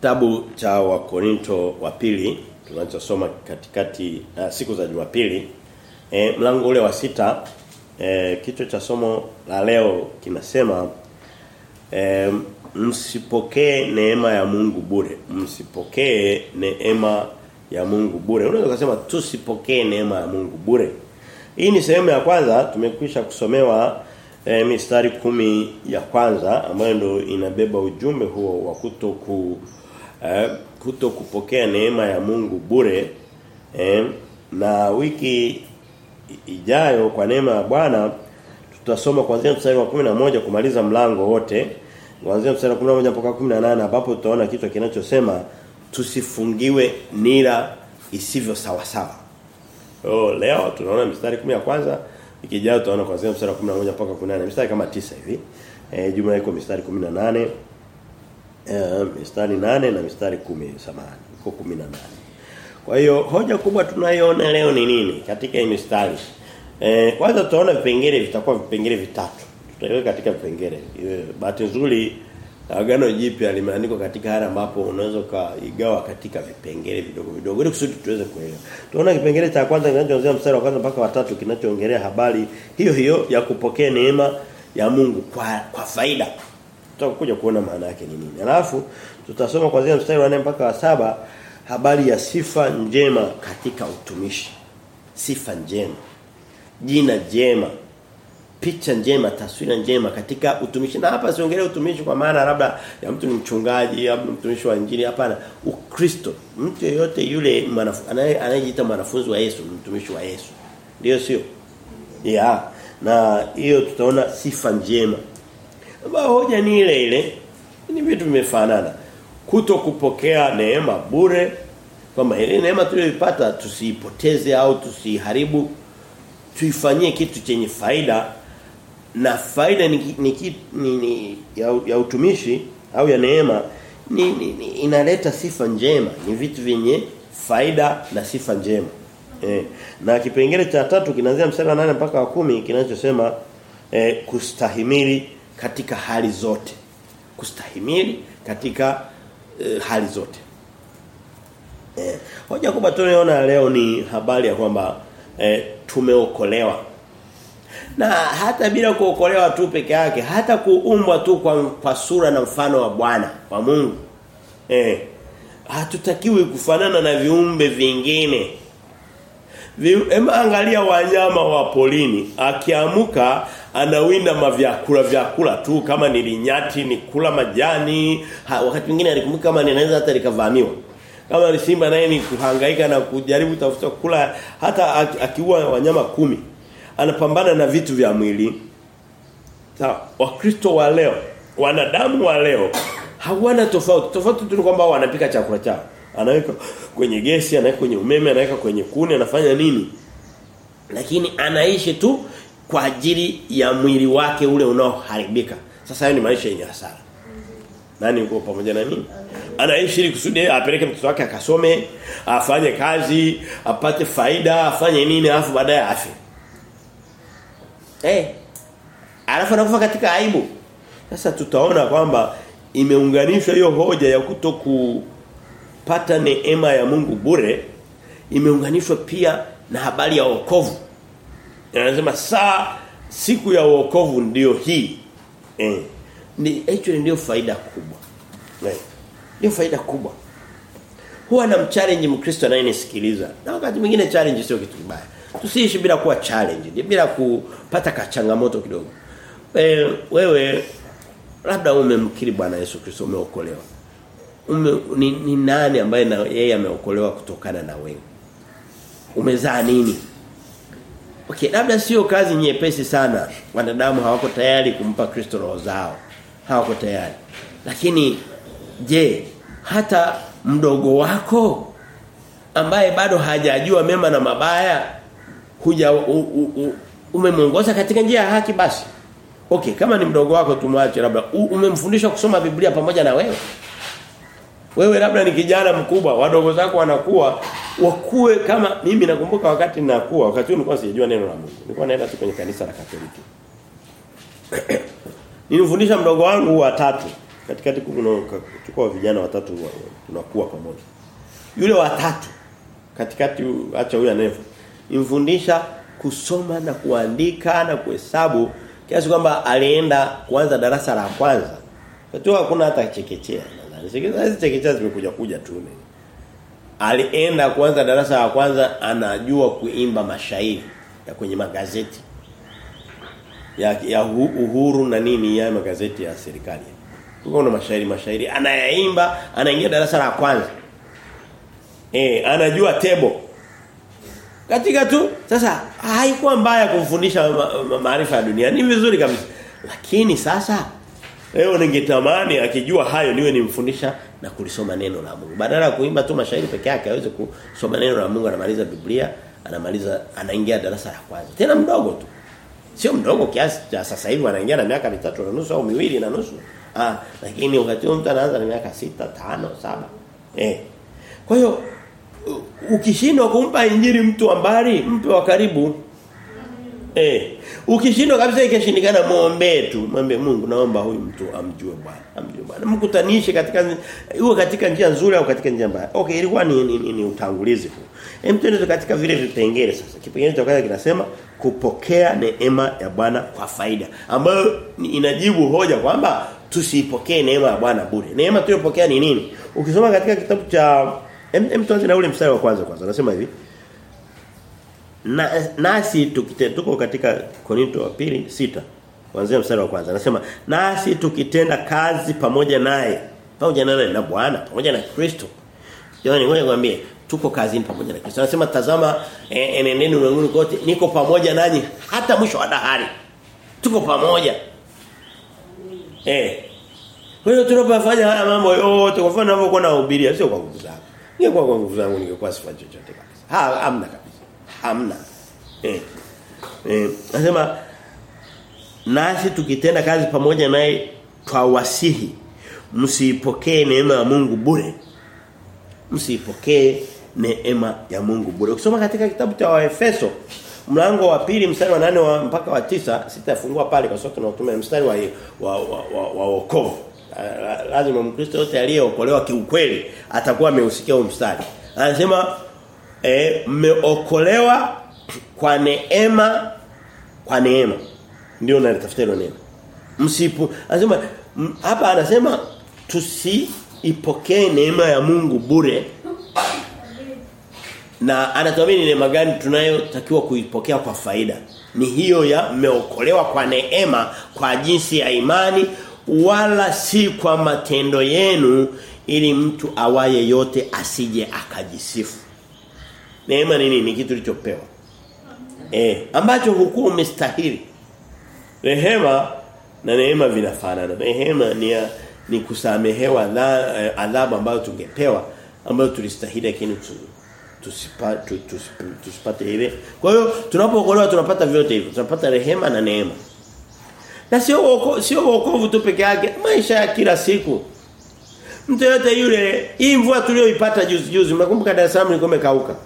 Kitabu cha Wakorinto wa pili tunachosoma katikati uh, siku za Jumapili e, mlango ule wa sita e, kichwa cha somo la leo kinasema e, msipokee neema ya Mungu bure. Msipokee neema ya Mungu bure. Unaweza kusema tusipokee neema ya Mungu bure. Hii ni sehemu ya kwanza tumekwisha kusomewa e, mistari kumi ya kwanza ambayo ndio inabeba ujumbe huo wa kutoku eh, kuto kupokea neema ya Mungu bure eh, na wiki ijayo kwa neema ya Bwana tutasoma kuanzia mstari wa 11 kumaliza mlango wote kuanzia mstari wa 11 mpaka 18 ambapo tutaona kitu kinachosema tusifungiwe nira isivyo sawa sawa. Oh leo tunaona mstari 10 ya kwanza wiki ijayo tutaona kuanzia mstari wa 11 mpaka 18 mstari kama tisa hivi. Eh jumla iko mstari 18 eh mistari nane na mistari kumi samani iko 18 kwa hiyo hoja kubwa tunayoona leo ni nini katika hii mistari? Eh kwanza tutaona vipengele vitakuwa vipengele vitatu. Tutaiweka katika vipengele. Bahati nzuri agano jipya limeandikwa katika hali ambapo unaweza kaigawa katika vipengele vidogo vidogo ili kusudi tuweze kuelewa. Tunaona kipengele cha kwanza kinachoanzia mstari wa kwanza mpaka watatu kinachoongelea habari hiyo hiyo ya kupokea neema ya Mungu kwa kwa faida tutakuja kuona maana yake ni nini. Alafu tutasoma kuanzia mstari wa 4 mpaka wa saba habari ya sifa njema katika utumishi. Sifa njema. Jina jema. Picha njema, taswira njema katika utumishi. Na hapa siongelee utumishi kwa maana labda ya mtu ni mchungaji au mtumishi wa injili hapana. Ukristo. Mtu yeyote yule anayejiita mwanafunzi wa Yesu, mtumishi wa Yesu. Ndio sio? Yeah. Na hiyo tutaona sifa njema ambayo hoja ni ile ile. Ni vitu vimefanana. Kuto kupokea neema bure. Kwamba ile neema tuliyoipata tusiipoteze au tusiharibu. Tuifanyie kitu chenye faida. Na faida ni, ni, ni, ni ya, ya utumishi au ya neema ni, ni, ni inaleta sifa njema. Ni vitu vyenye faida na sifa njema. Eh, na kipengele cha tatu kinaanzia mstari wa 8 mpaka wa kumi kinachosema eh, kustahimili katika hali zote kustahimili katika uh, hali zote. Eh hoja kubwa tunayoona leo ni habari ya kwamba eh, tumeokolewa. Na hata bila kuokolewa tu peke yake hata kuumbwa tu kwa, kwa sura na mfano wa Bwana wa Mungu. Eh hatutakiwi kufanana na viumbe vingine Ema angalia wanyama wa polini akiamuka anawinda mavyakula vyakula tu. Kama nilinyati ni kula majani. Ha, wakati mwingine alikumbuka kama ninaweza hata likavamiwa. Kama ni simba naye ni kuhangaika na kujaribu tafuta kula. Hata akiua wanyama kumi anapambana na vitu vya mwili. Sawa wakristo wa leo wanadamu wa leo hawana tofauti. Tofauti tu kwamba wanapika chakula chao anaweka kwenye gesi anaweka kwenye umeme anaweka kwenye kuni anafanya nini? Lakini anaishi tu kwa ajili ya mwili wake ule unaoharibika. Sasa hayo ni maisha yenye hasara. Nani uko pamoja na mimi? Anaishi ili kusudi apeleke mtoto wake akasome afanye kazi apate faida afanye nini alafu baadaye afe. Eh hey. alafu anakufa katika aibu. Sasa tutaona kwamba imeunganishwa hiyo hoja ya kutoku pata neema ya Mungu bure imeunganishwa pia na habari ya wokovu. Anasema saa siku ya wokovu ndiyo hii. Eh. Ni hicho ndio faida kubwa. Eh. Ndio faida kubwa. Huwa na mchallenge Mkristo anayenisikiliza. Na wakati mwingine challenge sio kitu kibaya. Tusiishi bila kuwa challenge, bila kupata kachangamoto kidogo. Eh, wewe labda umemkiri Bwana Yesu Kristo umeokolewa ume, ni, ni nani ambaye na yeye ameokolewa kutokana na wewe? Umezaa nini? Okay labda sio kazi nyepesi sana. Wanadamu hawako tayari kumpa Kristo roho zao. Hawako tayari. Lakini je hata mdogo wako ambaye bado hajajua mema na mabaya huja umemuongoza katika njia ya haki basi? Okay kama ni mdogo wako tumwache labda. Umemfundisha kusoma Biblia pamoja na wewe wewe labda ni kijana mkubwa, wadogo zako wanakuwa wakue kama mimi nakumbuka wakati ninakuwa, wakati huo nilikuwa sijajua neno la Mungu. Nilikuwa naenda tu kwenye kanisa la Katoliki. Nilimfundisha mdogo wangu wa tatu katikati kuna tuko vijana watatu tunakuwa pamoja. Yule watatu katikati acha huyu anefu. Nimfundisha kusoma na kuandika na kuhesabu kiasi kwamba alienda kuanza darasa la kwanza. Katoa hakuna hata chekechea. Nadhani chekechea zimekuja kuja tu alienda kwanza darasa la kwanza anajua kuimba mashairi ya kwenye magazeti ya, ya uhuru na nini ya magazeti ya serikali. Kuna mashairi mashairi anayaimba anaingia darasa la kwanza. Eh anajua tebo. Katika tu sasa haikuwa mbaya kumfundisha maarifa ya dunia ni vizuri kabisa. Lakini sasa leo ningetamani akijua hayo niwe nimfundisha na kulisoma neno la Mungu. Badala ya kuimba tu mashairi peke yake aweze kusoma neno la Mungu anamaliza Biblia, anamaliza anaingia darasa la kwanza. Tena mdogo tu. Sio mdogo kiasi cha sasa hivi anaingia na miaka mitatu na nusu au miwili na nusu. Ah, lakini wakati mtu anaanza na miaka sita, tano, saba. Eh. Kwa hiyo ukishindwa kumpa injili mtu ambari, mpe wa karibu. Eh. Ukishindwa kabisa ikashindikana muombe tu. muombe Mungu naomba huyu mtu amjue Bwana. Amjue Bwana. Mkutanishe katika iwe katika njia nzuri au katika njia mbaya. Okay, ilikuwa ni, ni, ni, ni utangulizi huu. Hem tuende katika vile vipengele sasa. Kipengele cha kwanza kinasema kupokea neema ya Bwana kwa faida. Ambayo inajibu hoja kwamba tusipokee neema ya Bwana bure. Neema tuliyopokea ni nini? Ukisoma katika kitabu cha hem tuanze na ule mstari wa kwanza kwanza. Anasema hivi. Na, nasi tukite tuko katika Korinto wa pili sita kuanzia mstari wa kwanza anasema nasi tukitenda kazi pamoja naye pamoja naye na Bwana pamoja na Kristo yaani ngoja nikwambie tuko kazini pamoja na Kristo. Anasema tazama enendeni eh, ulimwenguni kote niko pamoja nanyi hata mwisho wa dahari. Tuko pamoja. Eh. Kwa hiyo tunapofanya haya mambo yote kwa mfano ninavyokuwa nahubiria sio kwa nguvu zangu. Ningekuwa kwa nguvu zangu ningekuwa sifa chochote kabisa. Ha amna kabisa. Hamna. Eh. Eh, nasema nasi tukitenda kazi pamoja naye twawasihi msipokee neema ya Mungu bure. Msipokee neema ya Mungu bure. Ukisoma katika kitabu cha Waefeso mlango wa pili mstari wa nane wa mpaka wa tisa sitafungua pale kwa sababu tunatumia mstari wa wa wa, wa, wa wokovu. Lazima Mkristo yote aliyeokolewa kiukweli atakuwa ameusikia huo mstari. Anasema eh mmeokolewa kwa neema kwa neema. Ndio nalitafuta hilo neno. Msipu anasema hapa anasema tusiipokee neema ya Mungu bure. Na anatuambia ni neema gani tunayotakiwa kuipokea kwa faida. Ni hiyo ya mmeokolewa kwa neema kwa jinsi ya imani wala si kwa matendo yenu ili mtu awaye yote asije akajisifu. Neema ni nini? Ni kitu kilichopewa. Eh, ambacho hukuwa umestahili. Rehema na neema vinafanana. Rehema ni ya, ni kusamehewa adhabu ambayo tungepewa ambayo tulistahili lakini tusipate tusipate ile. Kwa hiyo tunapookolewa tunapata vyote hivyo. Tunapata rehema na neema. Na sio sio wokovu tu peke yake, maisha ya kila siku. Mtu yote yule, hii mvua tuliyoipata juzi juzi, mnakumbuka Dar es Salaam ilikuwa imekauka.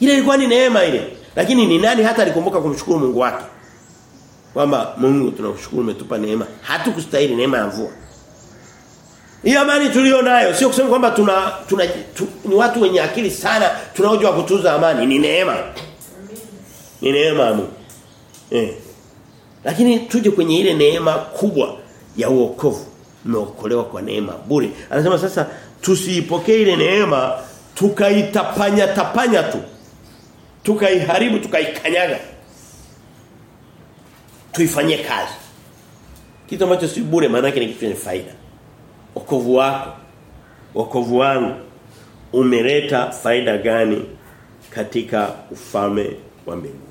Ile ilikuwa ni neema ile. Lakini ni nani hata alikumbuka kumshukuru Mungu wake? Kwamba Mungu tunakushukuru umetupa neema. Hatukustahili neema ya mvua. Hii amani tulio nayo sio kusema kwamba tuna, tuna tu, ni watu wenye akili sana tunaojua kutunza amani ni neema. Ni neema amu. Eh. Lakini tuje kwenye ile neema kubwa ya uokovu. Mmeokolewa kwa neema bure. Anasema sasa tusiipokee ile neema tukaitapanya tapanya tu. Tukaiharibu tukaikanyaga. Tuifanyie kazi. Kitu ambacho si bure maana yake ni kitu chenye faida. Wokovu wako, wokovu wangu umeleta faida gani katika ufalme wa mbinguni?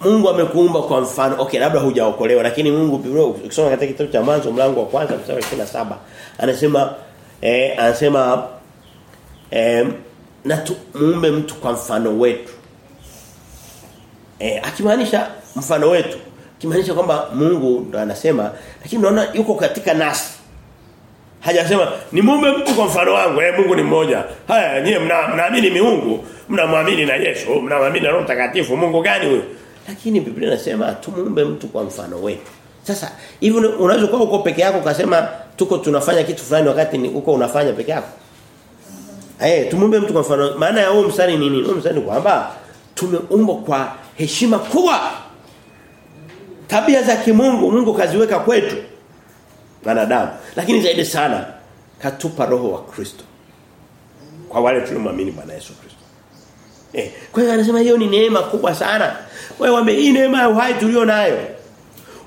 Mungu amekuumba kwa mfano. Okay, labda hujaokolewa lakini Mungu Biblia ukisoma katika kitabu cha mwanzo mlango wa kwanza mstari wa saba anasema eh anasema eh na tu, muumbe mtu kwa mfano wetu. Eh akimaanisha mfano wetu. Kimaanisha kwamba Mungu ndo anasema lakini unaona yuko katika nasi. Hajasema ni muumbe mtu kwa mfano wangu. Eh Mungu ni mmoja. Haya nyie mnaamini mna miungu, mnamwamini na Yesu, mnamwamini na Roho Mtakatifu. Mungu gani huyo? Lakini Biblia inasema tumuumbe mtu kwa mfano wetu. Sasa hivi unaweza kuwa uko peke yako ukasema tuko tunafanya kitu fulani wakati ni uko unafanya peke yako. Eh, tumumbe mtu kwa mfano. Maana ya huo mstari ni nini? Huo mstari kwamba tumeumbwa kwa heshima kubwa. Tabia za kimungu Mungu kaziweka kwetu wanadamu. Lakini zaidi sana katupa roho wa Kristo. Kwa wale tuliomwamini Bwana Yesu Kristo. Eh, kwa hiyo anasema hiyo ni neema kubwa sana. Wewe wame hii neema ya uhai tulio nayo.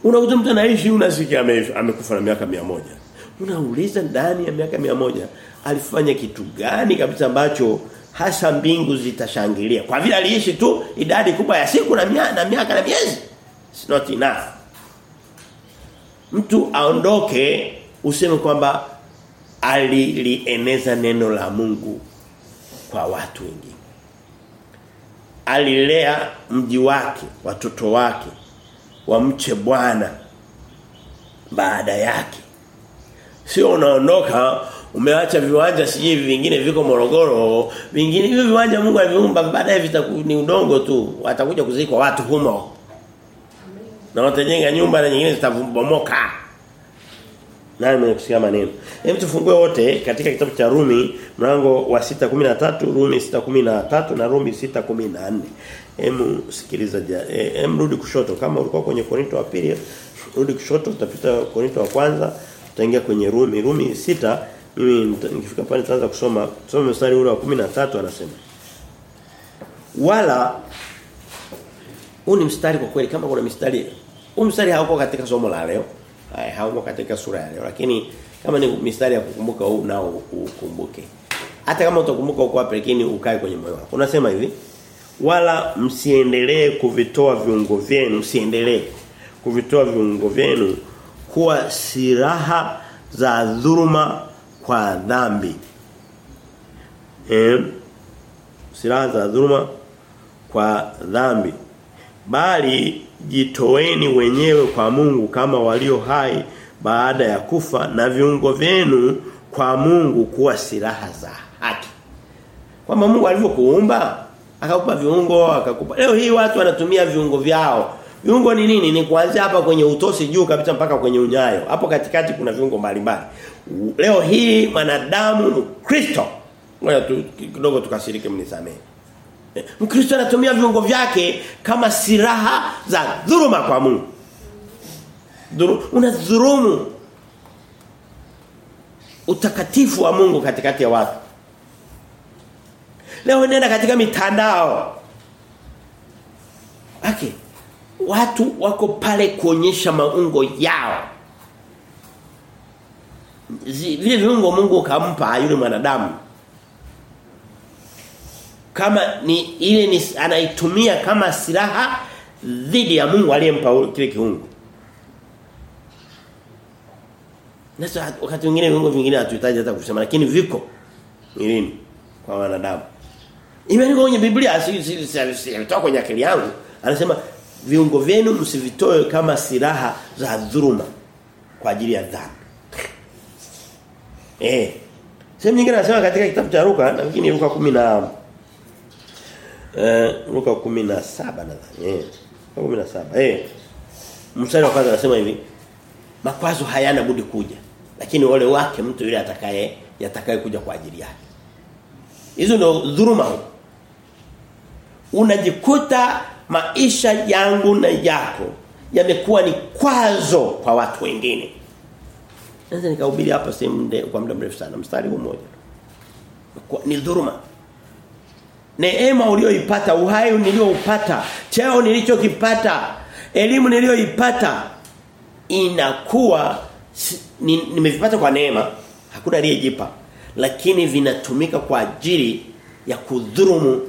Unakuta mtu anaishi unasikia amekufa na miaka mia moja Unauliza ndani ya miaka mia moja alifanya kitu gani kabisa ambacho hasa mbingu zitashangilia. Kwa vile aliishi tu idadi kubwa ya siku na miaka na miaka na miezi. It's not enough. Mtu aondoke useme kwamba alilieneza neno la Mungu kwa watu wengine. Alilea mji wake, watoto wake wamche Bwana baada yake. Sio unaondoka umeacha viwanja sijui vingine viko Morogoro, vingine hivyo viwanja Mungu aviumba baadaye ni udongo tu, watakuja kuzikwa watu humo. Na watajenga nyumba na nyingine zitabomoka. Nani mwenye kusikia maneno? Hebu tufungue wote katika kitabu cha Rumi mlango wa 6:13, Rumi 6:13 na Rumi 6:14. Hebu sikiliza hebu rudi kushoto kama ulikuwa kwenye Korinto wa pili rudi kushoto utapita Korinto wa kwanza utaingia kwenye Rumi Rumi sita mimi nikifika pale nitaanza kusoma soma mstari ule wa 13 anasema. Wala huu ni mstari kwa kweli kama kuna mstari huu mstari hauko katika somo la leo hauko katika sura ya leo lakini kama ni mistari ya kukumbuka huu nao ukumbuke. Hata kama utakumbuka uko wapi lakini ukae kwenye moyo wako. Unasema hivi wala msiendelee kuvitoa viungo vyenu msiendelee kuvitoa viungo vyenu kuwa silaha za dhuluma kwa dhambi. Eh silaha za dhuluma kwa dhambi. Bali jitoeni wenyewe kwa Mungu kama walio hai baada ya kufa na viungo vyenu kwa Mungu kuwa silaha za haki. Kwamba Mungu alivyokuumba akakupa viungo akakupa. Leo hii watu wanatumia viungo vyao viungo ni nini ni kuanzia hapa kwenye utosi juu kabisa mpaka kwenye unyayo hapo katikati kuna viungo mbalimbali leo hii manadamu Kristo ngoja tu kidogo tukashiriki mnisamee Mkristo anatumia viungo vyake kama silaha za dhuluma kwa Mungu. Dhuru, unadhulumu utakatifu wa Mungu katikati ya watu. Leo nenda katika mitandao. Okay. Watu wako pale kuonyesha maungo yao. Vile viungo Mungu kampa yule mwanadamu kama ni ile ni anaitumia kama silaha dhidi ya Mungu aliyempa kile kiungo. Nasa wakati mwingine viungo vingine hatuhitaji hata kusema lakini viko mwilini kwa wanadamu. Imeandikwa kwenye Biblia si si kwenye akili yangu. Anasema viungo vyenu msivitoe kama silaha za dhuluma kwa ajili ya dhambi. Eh. Sehemu nyingine anasema katika kitabu cha Luka nafikiri Luka 10 na Eh Luka 17 nadhani. Eh. 17. Eh. Mstari wa kwanza anasema hivi. Makwazo hayana budi kuja. Lakini wale wake mtu yule atakaye yatakaye kuja kwa ajili yake. Hizo ndio dhuluma. Unajikuta maisha yangu na yako yamekuwa ni kwazo kwa watu wengine. Sasa nikahubiri hapa sehemu kwa muda mrefu sana mstari mmoja. Ni dhuruma. neema uliyoipata uhai nilioupata cheo nilichokipata elimu niliyoipata inakuwa nimevipata kwa neema hakuna aliyejipa lakini vinatumika kwa ajili ya kudhurumu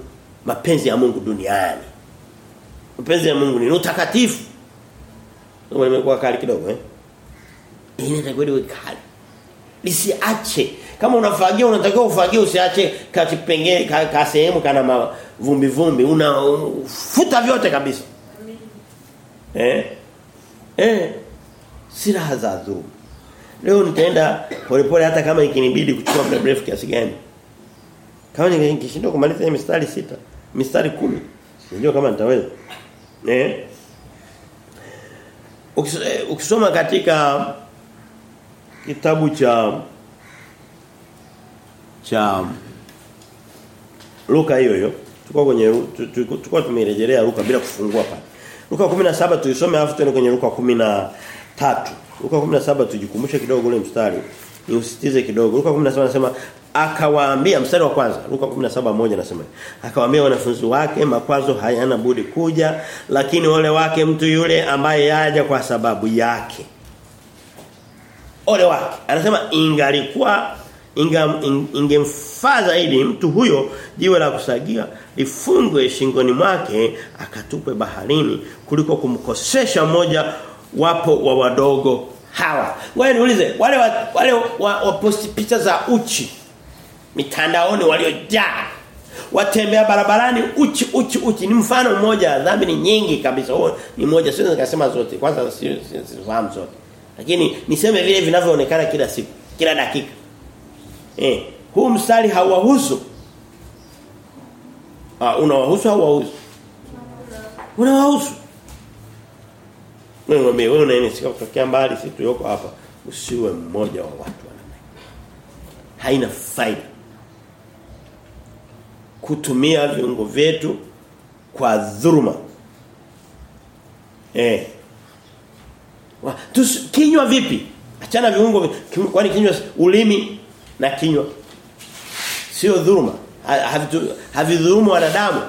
mapenzi ya Mungu duniani mapenzi ya Mungu ni utakatifu. Mungu nimekuwa kali kidogo eh? Inatakiwa iwe kali. Lisiache. Kama unafagia unatakiwa ufagie usiache kati pengine ka, ka sehemu kana vumbi vumbi. Unafuta vyote kabisa. Eh? Eh? Silaha za dhuluma leo nitaenda polepole hata kama ikinibidi kuchukua muda mrefu kiasi gani. Kama nikishindwa kumaliza mistari sita mistari kumi Unajua kama nitaweza. Eh? ukisoma katika kitabu cha cha Luka hiyo hiyo tuko kwenye tulikuwa tumerejelea Luka bila kufungua pale Luka 17 tuisome alafu tuende kwenye Luka 13 Luka 17 tujikumbushe kidogo ule mstari ni usitize kidogo. Luka 17 anasema akawaambia mstari wa kwanza Luka 17:1 anasema akawaambia wanafunzi wake makwazo hayana budi kuja lakini ole wake mtu yule ambaye yaja kwa sababu yake. Ole wake. Anasema ingalikuwa inga, ingemfaa zaidi mtu huyo jiwe la kusagia lifungwe shingoni mwake akatupwe baharini kuliko kumkosesha moja wapo wa wadogo hawa. Wewe niulize wale wa, wale wa, wa wa post picha za uchi mitandaoni waliojaa. Watembea barabarani uchi uchi uchi. Ni mfano mmoja dhambi ni nyingi kabisa. Huo ni mmoja sio nikasema zote. Kwanza sifahamu zote. Lakini niseme vile vinavyoonekana kila siku kila dakika. Eh huu mstari hauwahusu. Ah unawahusu au hauwahusu unawahusu. Wewe wewe wewe unayenisika kutokea mbali sisi tuko hapa usiwe mmoja wa watu wa haina faida kutumia viungo vyetu kwa dhuruma. eh. Wa, tus, kinywa vipi? Achana viungo kwani kinywa ulimi na kinywa sio dhuruma. Havidhurumu wanadamu.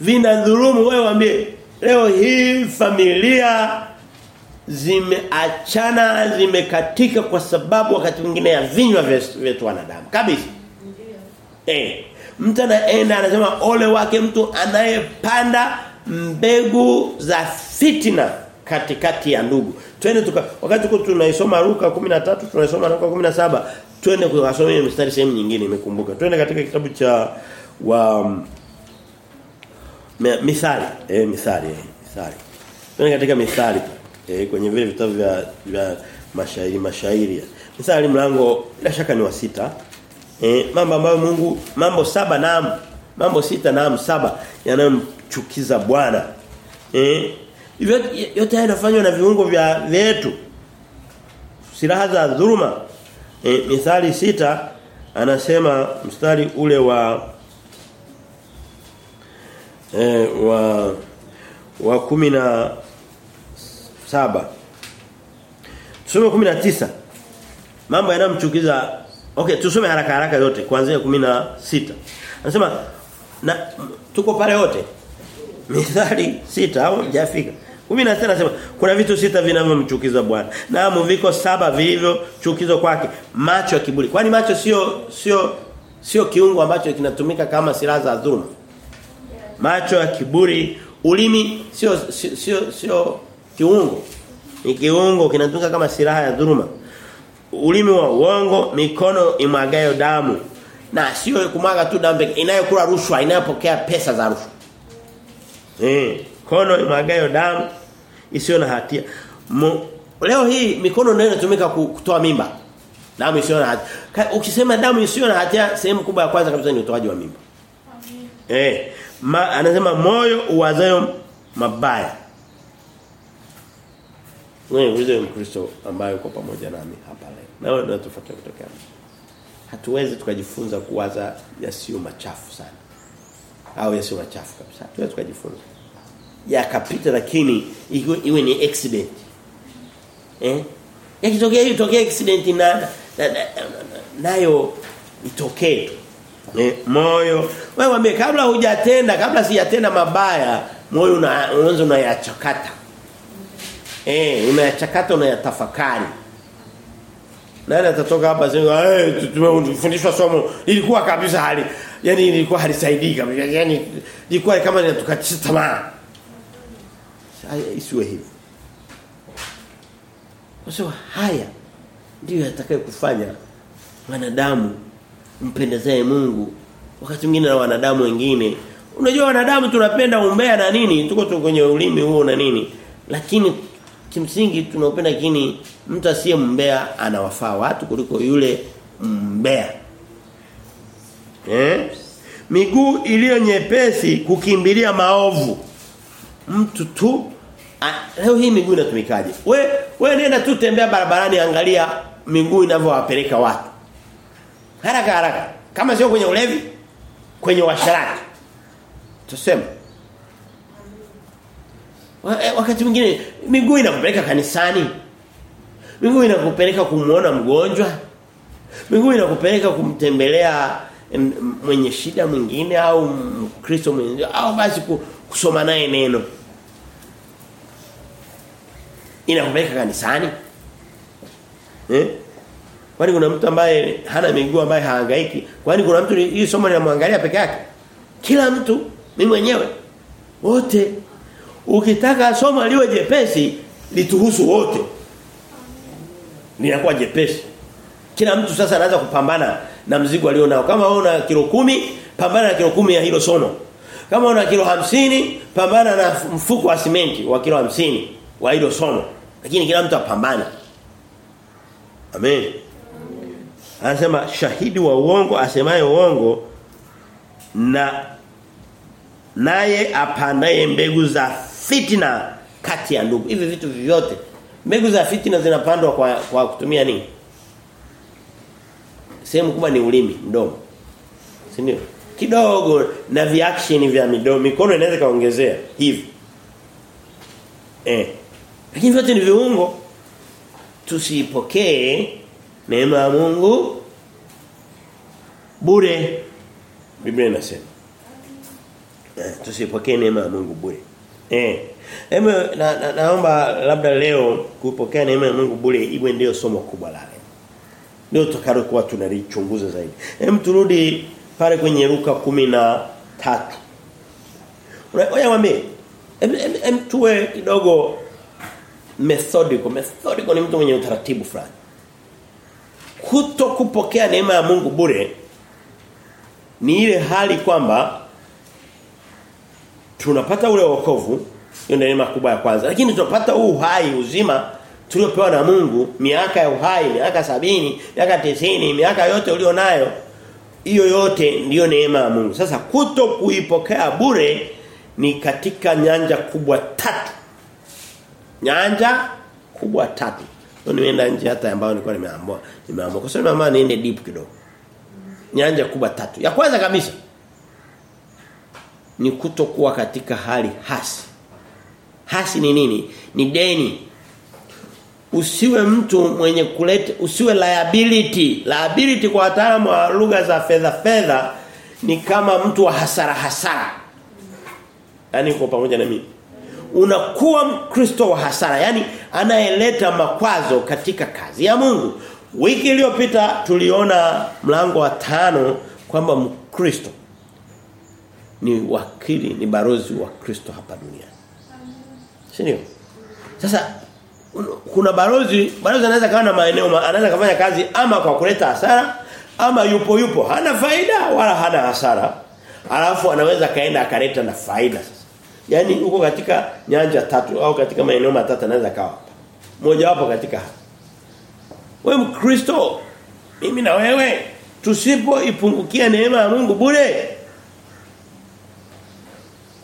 Vinadhulumu wewe waambie leo hii familia zimeachana zimekatika kwa sababu wakati mwingine ya vinywa vyetu wanadamu. Kabisa. Eh mtu anaenda anasema ole wake mtu anayepanda mbegu za fitina katikati ya ndugu. Twende tuka wakati tuko tunaisoma Luka 13 tunaisoma Luka 17 twende kusomea mstari sehemu nyingine imekumbuka. Twende katika kitabu cha wa me, mithali. Eh mithali eh mithali. Twende katika mithali eh kwenye vile vitabu vya vya mashairi mashairi. Mithali mlango bila shaka ni wa sita eh mambo ambayo Mungu mambo saba naam mambo sita naam saba yanayomchukiza Bwana. Eh hivyo yote yanafanywa na viungo vya vyetu. Silaha za dhuluma. E, mithali sita anasema mstari ule wa e, wa wa kumi na saba. Tusome 19 mambo yanayomchukiza okay tusome haraka haraka yote kuanzia 16 anasema na tuko pale wote Mithali sita au hajafika. 16 anasema kuna vitu sita vinavyomchukiza Bwana. Naamu viko saba vilivyochukizwa kwake. Macho ya kiburi. Kwani macho sio sio sio kiungo ambacho kinatumika kama silaha za dhuluma. Macho ya kiburi, ulimi sio sio sio, sio kiungo. Ni kiungo kinatumika kama silaha ya dhuluma. Ulimi wa uongo, mikono imwagayo damu. Na sio kumwaga tu damu inayokula rushwa, inayopokea pesa za rushwa. Eh, kono imwagayo damu isiyo na hatia. Mo, leo hii mikono ndio inatumika kutoa mimba. Damu isiyo na hatia. Ukisema damu isiyo na hatia, sehemu kubwa ya kwanza kabisa ni utoaji wa mimba. Eh, ma, anasema moyo uwazayo mabaya. Wewe ulize Mkristo ambaye uko pamoja nami hapa leo. Na wewe ndio tufuatie kutokea. Hatuwezi tukajifunza kuwaza yasiyo machafu sana au yasiyo machafu kabisa. Tuwe tukajifunza. Yakapita lakini iwe, iwe ni accident. Eh? Yakitokea hiyo tokea accident na, na, na, na nayo itokee. Eh, moyo wewe wame kabla hujatenda kabla sijatenda mabaya moyo una unaanza unayachakata. Eh, unayachakata unayatafakari. Nani atatoka hapa sema tumefundishwa somo. Lilikuwa kabisa hali yani ilikuwa halisaidii kabisa yani ilikuwa kama inatukatisha tamaa. Isiwe hivyo kwa haya ndio yatakayo kufanya wanadamu mpendezae Mungu. Wakati mwingine na wanadamu wengine. Unajua wanadamu tunapenda umbea na nini tuko tu kwenye ulimi huo na nini. Lakini kimsingi tunaupenda lakini mtu asiye mbea anawafaa watu kuliko yule mbea Eh? Miguu iliyo nyepesi kukimbilia maovu. Mtu tu leo hii miguu inatumikaje? We we nenda tu tembea barabarani angalia miguu inavyowapeleka watu. Haraka haraka. Kama sio kwenye ulevi, kwenye washarati. Tuseme. Wakati mwingine miguu inakupeleka kanisani. Miguu inakupeleka kumuona mgonjwa. Miguu inakupeleka kumtembelea mwenye shida mwingine au Mkristo mwingine au basi kusoma naye neno. Inakupeleka kanisani. Eh? Kwani kuna mtu ambaye hana miguu ambaye hahangaiki? Kwani kuna mtu hii somo linamwangalia peke yake? Kila mtu, mimi mwenyewe. Wote. Ukitaka somo liwe jepesi, lituhusu wote. Linakuwa jepesi. Kila mtu sasa anaanza kupambana na mzigo alionao. Kama wewe una kilo kumi pambana na kilo kumi ya hilo somo. Kama una kilo hamsini pambana na mfuko wa simenti wa kilo hamsini wa hilo somo. Lakini kila mtu apambane. Amen. Anasema shahidi wa uongo asemaye uongo na naye apandaye mbegu za fitina kati ya ndugu. Hivi vitu vyote. Mbegu za fitina zinapandwa kwa kwa kutumia nini? Sehemu kubwa ni ulimi, mdomo. Si ndio? Kidogo na reaction vya midomo, mikono inaweza kaongezea hivi. Eh. Lakini vyote ni viungo. Tusipokee neema ya Mungu bure. Biblia inasema. Eh, tusipokee neema ya Mungu bure. Eh. Eme na, na, naomba labda leo kupokea neema ya Mungu bure iwe ndio somo kubwa la leo. Ndio tutakalokuwa tunalichunguza zaidi. Hem turudi pale kwenye Luka 13. Ngoja wame em tuwe kidogo methodical. Methodical ni mtu mwenye utaratibu fulani. Kuto kupokea neema ya Mungu bure ni ile hali kwamba tunapata ule wokovu hiyo ndio neema kubwa ya kwanza. Lakini tunapata huu uhai uzima tuliopewa na Mungu miaka ya uhai miaka sabini miaka tisini miaka yote ulionayo hiyo yote ndiyo neema ya Mungu. Sasa kuto kuipokea bure ni katika nyanja kubwa tatu. Nyanja kubwa tatu. Ndio nimeenda nje hata ambayo nilikuwa nimeamua nimeamua kwa sababu mama niende deep kidogo. Nyanja kubwa tatu. Ya kwanza kabisa ni kutokuwa katika hali hasi. Hasi ni nini? Ni deni. Usiwe mtu mwenye kuleta usiwe liability. Liability kwa wataalamu wa lugha za fedha fedha ni kama mtu wa hasara hasara. Yaani uko pamoja na mimi. Unakuwa mkristo wa hasara yani anayeleta makwazo katika kazi ya Mungu. Wiki iliyopita tuliona mlango wa tano kwamba mkristo ni wakili ni barozi wa Kristo hapa duniani Sio? Sasa kuna barozi, barozi anaweza kawa na maeneo anaweza kufanya kazi ama kwa kuleta hasara ama yupo yupo hana faida wala hana hasara. Alafu anaweza kaenda akaleta na faida sasa. Yaani uko katika nyanja tatu au katika maeneo matatu anaweza kawa Mmoja Moja wapo katika. Wewe Mkristo mimi na wewe tusipoipungukia neema ya Mungu bure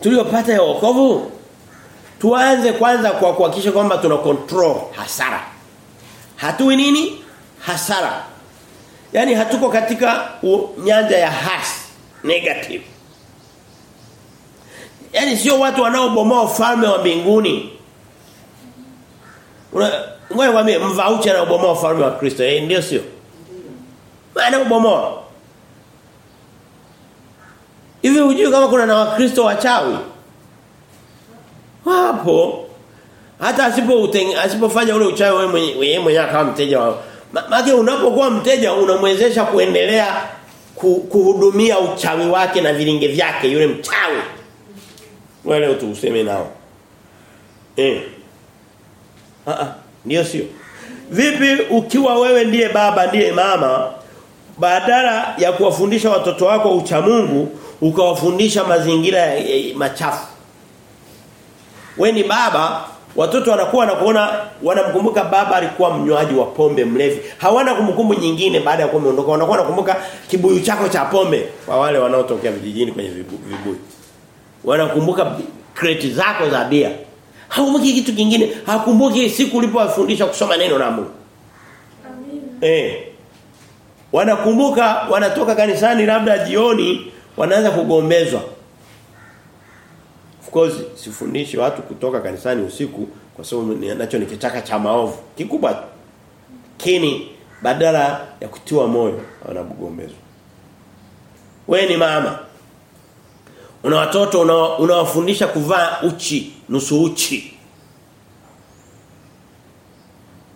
tuliyopata ya wokovu tuanze kwanza kwa kuhakikisha kwamba tuna control hasara. Hatui nini? Hasara. yani hatuko katika nyanja ya hasi, negative. yani sio watu wanaobomoa ufalme wa mbinguni. Ngoja kwambie mvaucha na ubomoa ufalme wa Kristo, eh ndio sio? Maana ubomoa. Hivi hujui kama kuna na wakristo wachawi? Wapo. Hata asipo asipofanya ule uchawi wewe mwenyewe mwenye kama mteja wao. Maana unapokuwa mteja unamwezesha kuendelea kuhudumia uchawi wake na vilinge vyake yule mchawi. Wewe tu useme nao. Eh. Ah ah, ndio sio. Vipi ukiwa wewe ndiye baba ndiye mama badala ya kuwafundisha watoto wako uchamungu Mungu ukawafundisha mazingira machafu we ni baba watoto wanakuwa wanakuona wanamkumbuka baba alikuwa mnywaji wa pombe mlevi hawana kumbukumbu nyingine baada ya kuwa ameondoka wanakuwa wanakumbuka kibuyu chako cha pombe kwa wale wanaotokea vijijini kwenye vibuyu wanakumbuka kreti zako za bia Hakumbuki kitu kingine. Hakumbuki siku ulipowafundisha kusoma neno la Mungu. Amina. Eh. Wanakumbuka wanatoka kanisani labda jioni wanaanza kugombezwa. Of course sifundishi watu kutoka kanisani usiku kwa sababu nacho ni kichaka cha maovu. Kikubwa kini badala ya kutiwa moyo wanagombezwa. Wewe ni mama. Una watoto unawafundisha una kuvaa uchi, nusu uchi.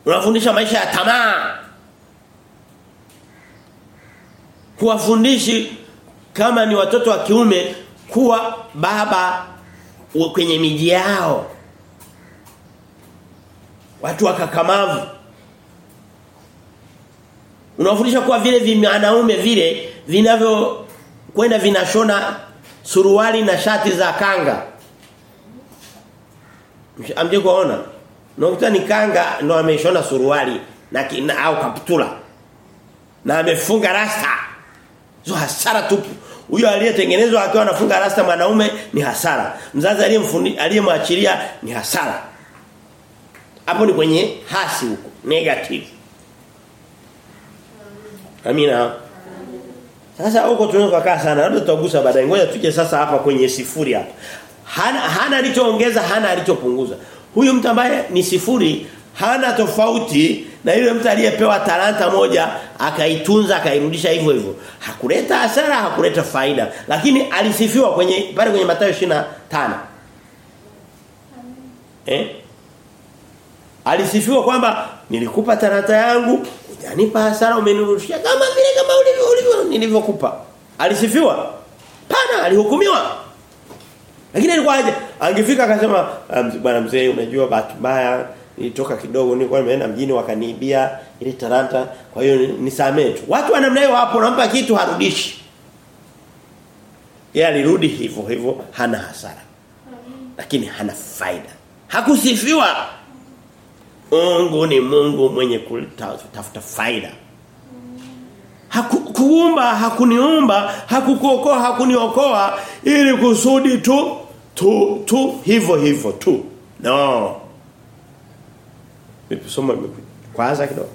Unafundisha maisha ya tamaa. Kuwafundishi kama ni watoto wa kiume kuwa baba kwenye miji yao. Watu wakakamavu. Unawafundisha kuwa vile vimanaume vile vinavyo kwenda vinashona suruali na shati za kanga. Amje kuona. Unakuta ni kanga ndo ameshona suruali na, na au kaptula. Na amefunga rasta. Hizo hasara tupu. Huyo aliyetengenezwa akiwa anafunga rasta mwanaume ni hasara. Mzazi aliyemwachilia ni hasara. Hapo ni kwenye hasi huko, negative. Amina. Sasa huko tunaweza kukaa sana. Labda tutagusa baadaye. Ngoja tuje sasa hapa kwenye sifuri hapa. Hana alichoongeza, hana alichopunguza. Huyu mtu ambaye ni sifuri hana tofauti na yule mtu aliyepewa talanta moja akaitunza akairudisha hivyo hivyo. Hakuleta hasara, hakuleta faida, lakini alisifiwa kwenye pale kwenye Mathayo 25. Eh? Alisifiwa kwamba nilikupa talanta yangu, hujanipa hasara umenirudishia kama vile kama ulivyo ulivyo nilivyokupa. Alisifiwa? Pana alihukumiwa. Lakini alikuwa aje? Angefika akasema bwana mzee unajua bahati mbaya nilitoka kidogo nilikuwa nimeenda mjini wakaniibia ile talanta kwa hiyo nisamee tu. Watu wa namna hiyo hapo nampa kitu harudishi. Yeye alirudi hivyo hivyo hana hasara. Lakini hana faida. Hakusifiwa. Mungu ni Mungu mwenye kutafuta faida. kuumba hakuniumba, hakukuokoa, hakuniokoa ili kusudi tu tu tu hivyo hivyo tu. No. Vipi nimekuja. kwanza kidogo.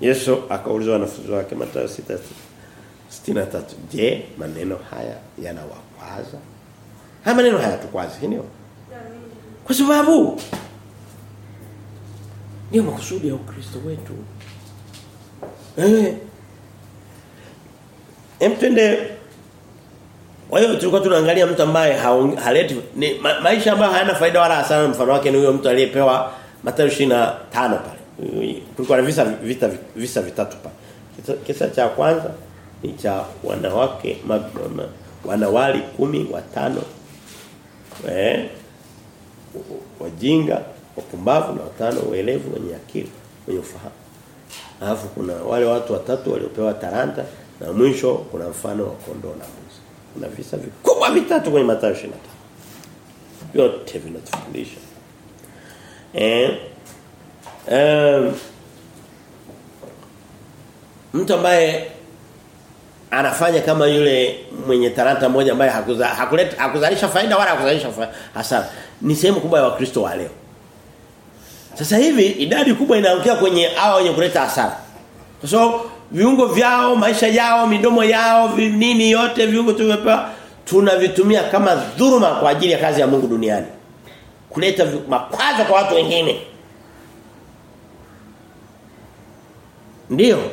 Yesu akauliza wanafunzi wake Mathayo 6:63. Je, maneno haya yanawakwaza? Haya maneno haya tukwazi, ndio? Kwa sababu ndio makusudi ya Ukristo wetu. Eh. Emtende kwa hiyo tulikuwa tunaangalia mtu ambaye haleti ma, maisha ambayo hayana faida wala hasara mfano wake ni huyo mtu aliyepewa Mathayo 25 pale. Kulikuwa na visa vita visa vitatu pale. Kisa, cha kwanza ni cha wanawake ma, ma, wanawali kumi watano eh wajinga wapumbavu na watano waelevu wenye akili wenye ufahamu. Alafu kuna wale watu watatu waliopewa talanta na mwisho kuna mfano wa kondoo na mbuzi. Kuna visa vikubwa vitatu kwenye Mathayo 25. Yote vinatufundisha. Eh mtu ambaye anafanya kama yule mwenye talanta moja ambaye hakuza, hakuleta hakuzalisha faida wala hakuzalisha hasara. Ni sehemu kubwa ya Wakristo wa leo. Sasa hivi idadi kubwa inaangukia kwenye hao wenye kuleta hasara. Kwa so, viungo vyao, maisha yao, midomo yao, nini yote viungo tumepewa tunavitumia kama dhuruma kwa ajili ya kazi ya Mungu duniani. Kuleta makwazo kwa watu wengine. Ndiyo.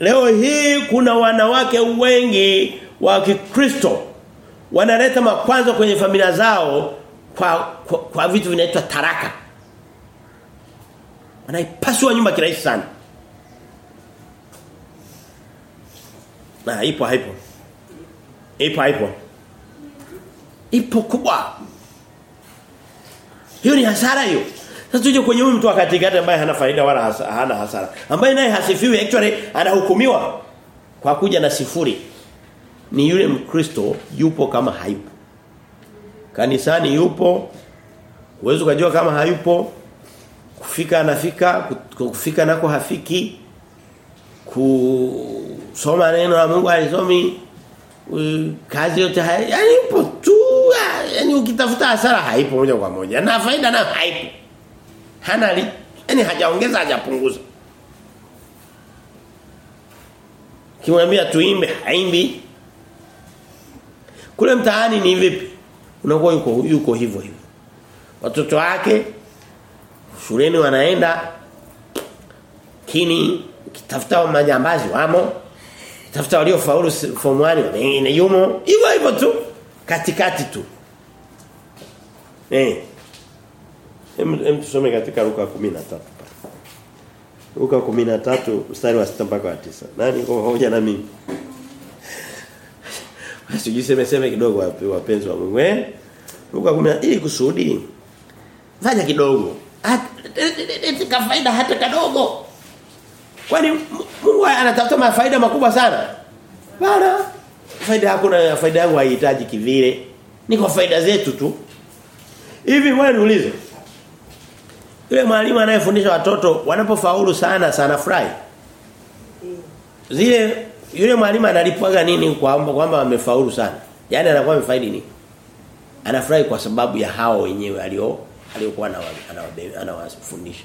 Leo hii kuna wanawake wengi wa Kikristo wanaleta makwazo kwenye familia zao kwa kwa, kwa vitu vinaitwa taraka. Wanaipasua nyumba kirahisi sana. Na ipo haipo. Ipo haipo. Ipo kubwa. Hiyo ni hasara hiyo. Sasa tuje kwenye huyu mtu wa katikati ambaye hana faida wala hasa, hana hasara. Ambaye naye hasifiwi actually anahukumiwa kwa kuja na sifuri. Ni yule Mkristo yupo kama hayupo. Kanisani yupo. Uwezo kujua kama hayupo. Kufika anafika, kufika nako hafiki. Kusoma neno la Mungu alisomi kazi yote haya tu yani ukitafuta hasara haipo moja kwa moja na faida nayo haipo. Hana li, yani hajaongeza hajapunguza. Kimwambia tuimbe haimbi. Kule mtaani ni vipi? Unakuwa yuko yuko hivyo hivyo. Watoto wake shuleni wanaenda kini kitafuta majambazi wamo tafuta walio faulu form 1 wengine yumo hivyo hivyo tu katikati tu. Eh. Hem hem tusome katika Luka 13 Luka 13 mstari wa 6 mpaka wa 9 nani kwa hoja na mimi? Sijiseme seme kidogo wapenzi wa Mungu eh? Luka 10 ili kusudi. Fanya kidogo. Hata faida hata kadogo. Kwani Mungu anatafuta mafaida makubwa sana? Bana. Faida yako na faida yangu haihitaji kivile. Ni kwa faida zetu tu. Hivi wewe niulize. Yule mwalimu anayefundisha watoto wanapofaulu sana sana furahi. Zile yule mwalimu analipwaga nini kwamba kwamba wamefaulu sana? Yaani anakuwa amefaidi nini? Anafurahi kwa sababu ya hao wenyewe alio aliokuwa anawafundisha.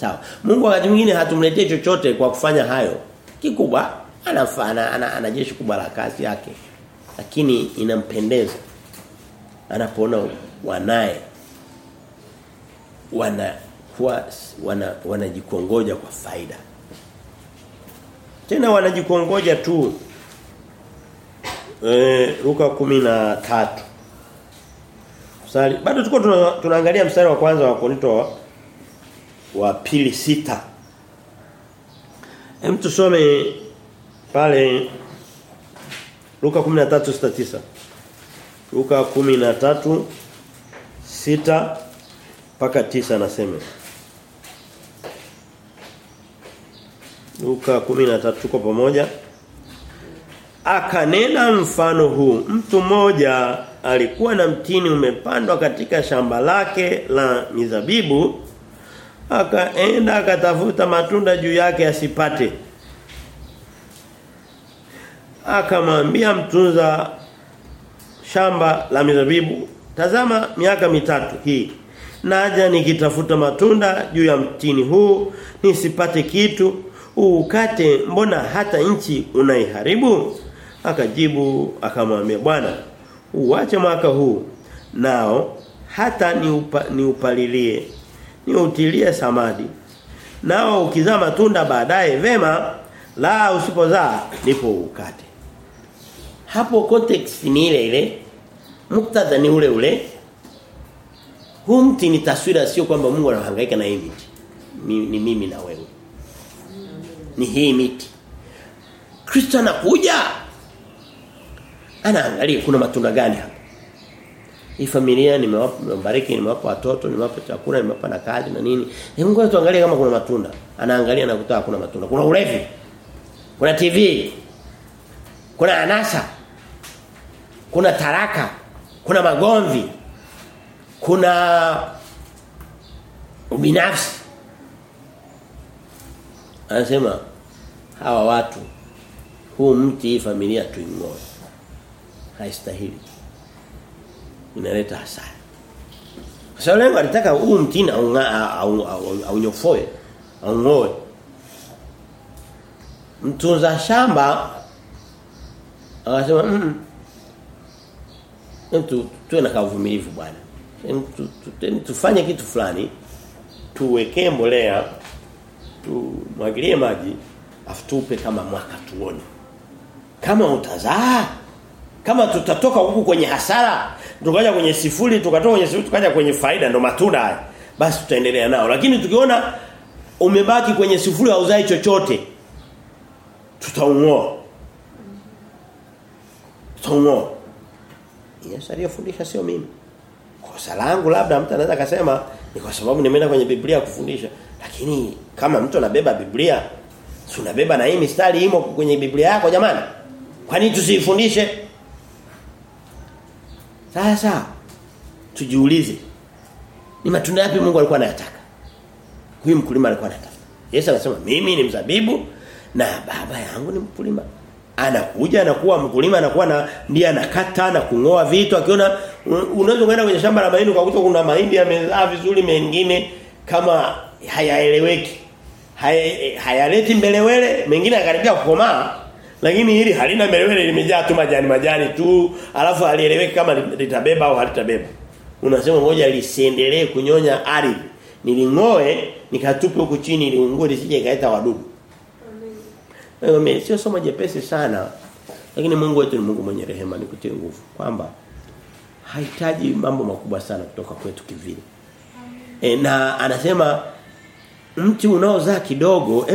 Sawa. Mungu wakati mwingine hatumletee chochote kwa kufanya hayo. Kikubwa anafanya ana, ana jeshi kubwa la kazi yake. Lakini inampendeza anapoona wanaye wana kuwa wana wanajikongoja kwa faida. Tena wanajikongoja tu. Eh Luka 13. Mstari bado tuko tuna, tunaangalia mstari wa kwanza wa Korinto wa pili sita. Hem tusome pale Luka 13:69. Luka 13 sita mpaka tisa nasema. Luka 13 tuko pamoja. Akanena mfano huu. Mtu mmoja alikuwa na mtini umepandwa katika shamba lake la mizabibu akaenda akatafuta matunda juu yake asipate akamwambia mtunza shamba la mizabibu tazama miaka mitatu hii naja nikitafuta matunda juu ya mtini huu nisipate kitu ukate mbona hata nchi unaiharibu? Akajibu akamwambia bwana uache mwaka huu nao hata niupa, niupalilie niutilie samadi. Nao ukizaa matunda baadaye vema la usipozaa ndipo ukate hapo context ni ile ile. Muktadha ni ule ule. Huu mti ni taswira sio kwamba Mungu anahangaika na miti. Ni, ni mimi na wewe. Ni hii miti. Kristo anakuja. Anaangalia kuna matunda gani hapa? Hii familia nimewapa nimebariki nimewapa watoto nimewapa chakula nimewapa na kazi na nini. Hebu ngoja tuangalie kama kuna matunda. Anaangalia na kutaka kuna matunda. Kuna ulevi. Kuna TV kuna anasa kuna taraka kuna magomvi kuna ubinafsi. Anasema hawa watu huu mti familia tuingoe. Haistahili. Inaleta hasara. Kwa sababu lengo alitaka huu mti na aunyofoe aungoe. Mtunza shamba akasema mm tu tuwe na kavumilivu bwana. Tu, tu, tufanye kitu fulani tuwekee mbolea tumwagilie maji afutupe kama mwaka tuone. Kama utazaa kama tutatoka huku kwenye hasara tukaja kwenye sifuri tukatoka kwenye sifuri tukaja kwenye faida ndo matunda haya. Basi tutaendelea nao. Lakini tukiona umebaki kwenye sifuri hauzai chochote tutaungoa. Tutaungoa Yesu aliyofundisha sio mimi. Kosa langu labda mtu anaweza akasema ni kwa sababu nimeenda kwenye Biblia kufundisha. Lakini kama mtu anabeba Biblia si unabeba na hii mistari imo kwenye Biblia yako jamani? Kwa nini tusifundishe? Sasa tujiulize. Ni matunda yapi Mungu alikuwa anayataka? Huyu mkulima alikuwa anataka Yesu anasema mimi ni mzabibu na baba yangu ni mkulima anakuja anakuwa mkulima anakuwa na ndiye anakata na kungoa vitu akiona unaweza kwenda kwenye shamba la mahindi ukakuta kuna mahindi yamezaa vizuri mengine kama hayaeleweki. Hayaleti haya, mbelewele mengine yakaribia kukomaa lakini hili halina mbelewele limejaa tu majani majani tu alafu halieleweki kama litabeba au halitabeba. Unasema ngoja lisiendelee kunyonya ardhi. Nilingoe nikatupe huku chini liungue lisije kaita wadudu Amen. Sio somo jepesi sana. Lakini Mungu wetu ni Mungu mwenye rehema nikutie nguvu kwamba hahitaji mambo makubwa sana kutoka kwetu kivile. E, na anasema mti unaozaa kidogo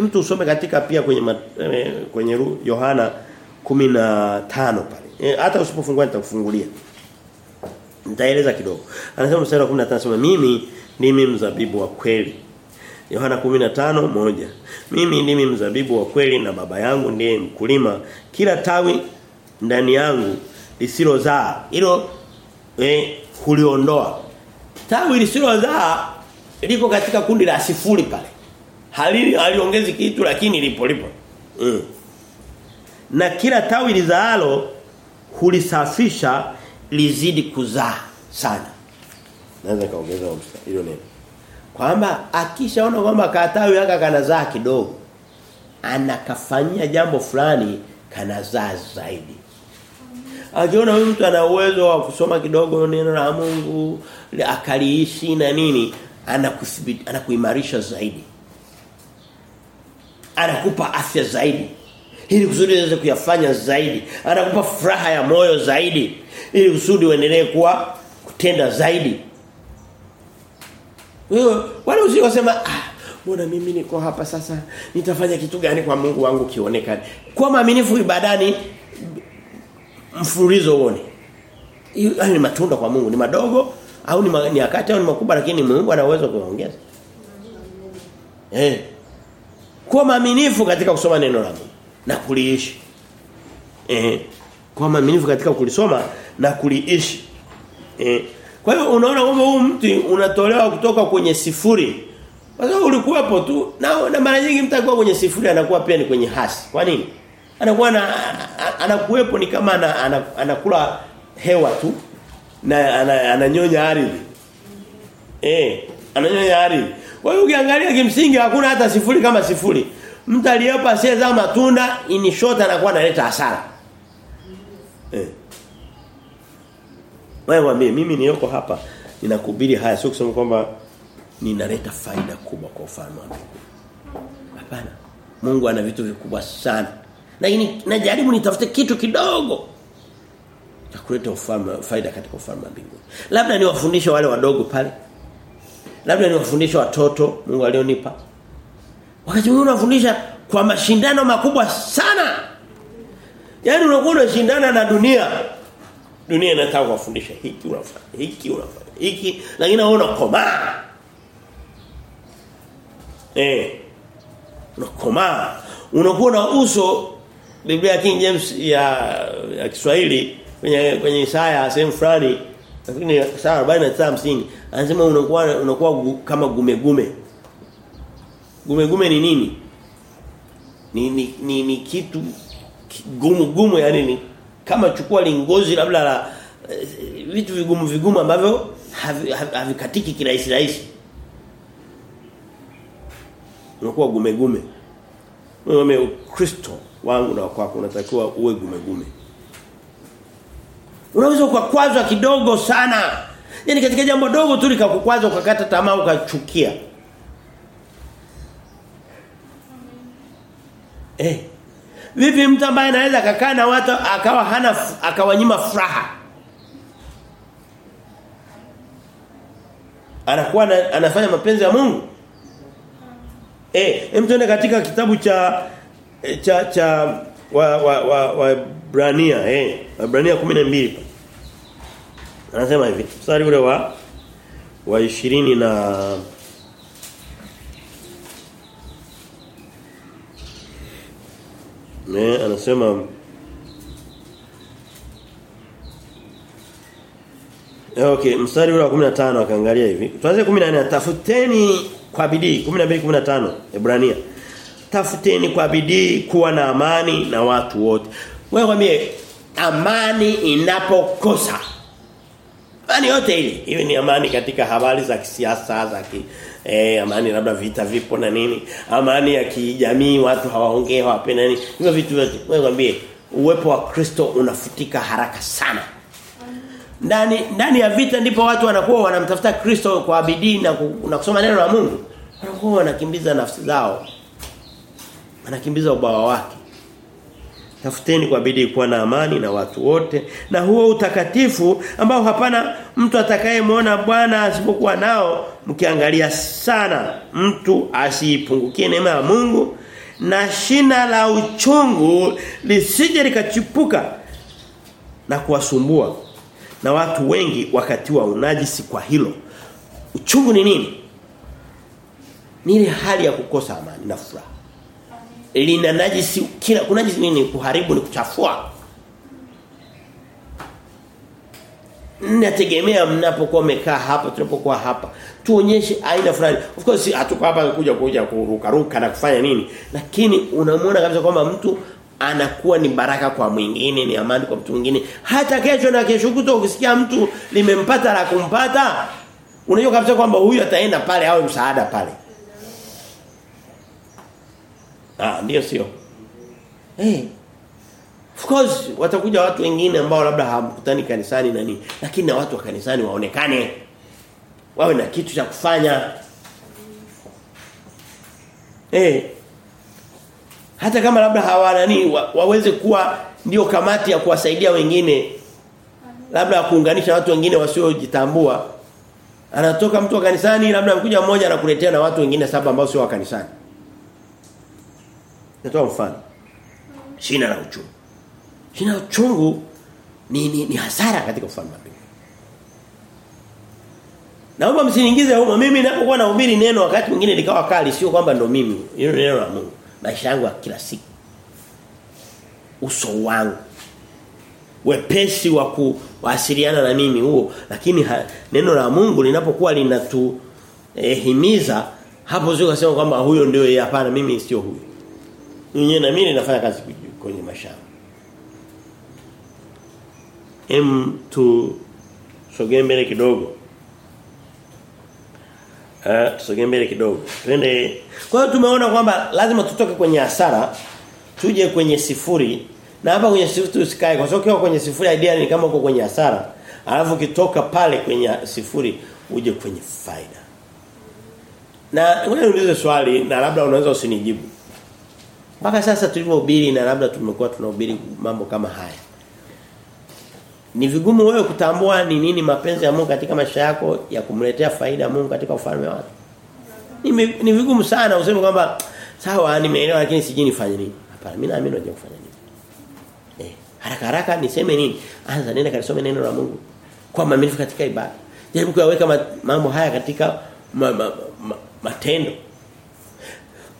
mtu usome katika pia kwenye mat, e, kwenye Yohana 15 pale. E, hata usipofungua nitakufungulia. Nitaeleza kidogo. Anasema mstari wa 15 anasema mimi ndimi mzabibu wa kweli Yohana 15 moja. Mimi ndimi mzabibu wa kweli na baba yangu ndiye mkulima. Kila tawi ndani yangu lisilozaa hilo eh huliondoa. Tawi lisilozaa liko katika kundi la sifuri pale. Halili haliongezi kitu lakini lipo lipo. Mm. Na kila tawi lizaalo hulisafisha lizidi kuzaa sana. Naweza kaongeza hilo neno kwamba akishaona kwamba katawi haka kanazaa kidogo anakafanyia jambo fulani kanazaa zaidi. Akiona huyu mtu ana uwezo wa kusoma kidogo neno la Mungu akaliishi na nini anakuthibiti anakuimarisha zaidi. Anakupa afya zaidi. Ili kusudi uweze kuyafanya zaidi. Anakupa furaha ya moyo zaidi. Ili kusudi uendelee kuwa kutenda zaidi wewe wale usiosema ah mbona mimi niko hapa sasa nitafanya kitu gani kwa Mungu wangu kionekane. Kwa maaminifu ibadani mfululizo uone. Hayo ni matunda kwa Mungu ni madogo au ni, akata au ni makubwa lakini Mungu ana uwezo kuongeza. Eh. Kwa maaminifu katika kusoma neno la Mungu na kuliishi. Eh. Kwa maaminifu katika kulisoma na kuliishi. Eh. Kwa hiyo unaona kwamba huu mti unatolewa kutoka kwenye sifuri. Kwa sababu ulikuwepo tu na, na mara nyingi mtu kwenye sifuri anakuwa pia ni kwenye hasi. Kwa nini? Anakuwa na anakuwepo ni kama ana, anakula hewa tu na ananyonya ardhi. Eh, ananyonya ardhi. Kwa hiyo ukiangalia kimsingi hakuna hata sifuri kama sifuri. Mtu aliyepa asiyezaa matunda inishota anakuwa analeta hasara. Eh. Wewe waambie mimi niyoko hapa ninakuhubiri haya sio kusema kwamba ninaleta faida kubwa kwa ufalme wa Mungu. Hapana. Mungu ana vitu vikubwa sana. Lakini najaribu nitafute kitu kidogo cha kuleta ufalme faida katika ufalme wa mbinguni. Labda niwafundishe wale wadogo pale. Labda niwafundishe watoto Mungu alionipa. Wakati mwingine unafundisha kwa mashindano makubwa sana. Yaani unakuwa unashindana na dunia. Dunia inataka kuwafundisha hiki unafanya, hiki unafanya, hiki lakini wewe unakomaa. Eh. Unakomaa. Unakuwa na uso Biblia ya King James ya, ya Kiswahili kwenye kwenye Isaya sehemu fulani lakini saa 49 msingi anasema unakuwa unakuwa kama gume gume. Gume gume ni nini? Ni ni, ni, ni kitu gumu gumu yani ni kama chukua lingozi labda la vitu vigumu vigumu ambavyo havikatiki havi kirahisi rahisi. Unakuwa gume gume. Wewe Kristo wangu na kwako unatakiwa uwe gume gume. Unaweza kukwazwa kidogo sana. yani katika jambo dogo tu likakukwaza ukakata tamaa ukachukia. Eh. Vipi mtu ambaye anaweza akakaa na watu akawa hana akawanyima furaha? Anakuwa na, anafanya mapenzi ya Mungu? Eh, hem tuende katika kitabu cha cha cha wa wa wa, wa Brania eh Waebrania 12 anasema hivi mstari ule wa wa 20 na Ne, anasema Okay, mstari ule wa 15 akaangalia hivi. Tuanze 14 tafuteni kwa bidii 12 15 Ebrania. tafuteni kwa bidii kuwa na amani na watu wote. Wewe mwambie amani inapokosa Amani yote ile, iwe ni amani katika habari za kisiasa za ki, eh, amani labda vita vipo na nini, amani ya kijamii watu hawaongee hawapenda nini. Hivyo vitu vyote. Wewe mwambie uwepo wa Kristo unafutika haraka sana. Ndani ndani ya vita ndipo watu wanakuwa wanamtafuta Kristo kwa bidii na, na kusoma neno la Mungu. Wanakuwa wanakimbiza nafsi zao. Wanakimbiza ubawa wake. Tafuteni kwa bidii kuwa na amani na watu wote na huo utakatifu ambao hapana mtu atakayemwona Bwana asipokuwa nao mkiangalia sana mtu asiipungukie neema ya Mungu na shina la uchungu lisije likachipuka na kuwasumbua na watu wengi wakati wa unajisi kwa hilo. Uchungu ni nini? Ni ile hali ya kukosa amani na furaha lina najisi kila kuna najisi nini? Kuharibu ni kuchafua. Nategemea mnapokuwa mmekaa hapa tunapokuwa hapa. Tuonyeshe aina fulani. Of course hatuko hapa kuja kuja kuruka ruka na kufanya nini. Lakini unamwona kabisa kwamba mtu anakuwa ni baraka kwa mwingine ni amani kwa mtu mwingine. Hata kesho na kesho kuto ukisikia mtu limempata la kumpata unajua kabisa kwamba huyu ataenda pale awe msaada pale Ah ndio sio. Eh. Hey. Of course watakuja watu wengine ambao labda hawakutani kanisani na nini, lakini na watu wa kanisani waonekane. Wawe na kitu cha kufanya. Eh. Hey. Hata kama labda hawanani wa, waweze kuwa ndio kamati ya kuwasaidia wengine. Labda kuunganisha watu wengine wasiojitambua. Anatoka mtu wa kanisani labda mkuja mmoja anakuletea na watu wengine saba ambao sio wa kanisani. Natoa mfano. Shina la uchungu. Shina la uchungu ni, ni, ni hasara katika ufalme wa mbinguni. Naomba msiniingize huko mimi ninapokuwa nahubiri neno wakati mwingine likawa kali sio kwamba ndo mimi. Hilo neno la Mungu. Maisha yangu ya kila siku. Uso wangu. Wepesi wa kuwasiliana na mimi huo lakini ha, neno la Mungu linapokuwa linatuhimiza eh, hapo sio kusema kwamba huyo ndio yeye hapana mimi sio huyo. Mwenyewe na mimi nafanya kazi kwenye mashamba. Em tu sogee mbele kidogo. Ah, tusogee mbele kidogo. Twende. Kwa hiyo tumeona kwamba lazima tutoke kwenye hasara tuje kwenye sifuri na hapa kwenye sifuri tusikae kwa sababu kwenye sifuri idea ni kama uko kwenye hasara. Alafu ukitoka pale kwenye sifuri uje kwenye faida. Na wewe niulize swali na labda unaweza usinijibu. Mpaka sasa tulivyohubiri na labda tumekuwa tunahubiri mambo kama haya. Ni vigumu wewe kutambua ni nini mapenzi ya Mungu katika maisha yako ya kumletea faida Mungu katika ufalme wake. Ni, ni vigumu sana useme kwamba sawa nimeelewa lakini sijui nifanye nini. Hapana, mimi naamini unajua kufanya nini. Eh, haraka haraka niseme nini? Anza nenda kanisome neno la Mungu. Kwa maaminifu katika ibada. Jaribu kuyaweka mambo haya katika ma, ma, ma, matendo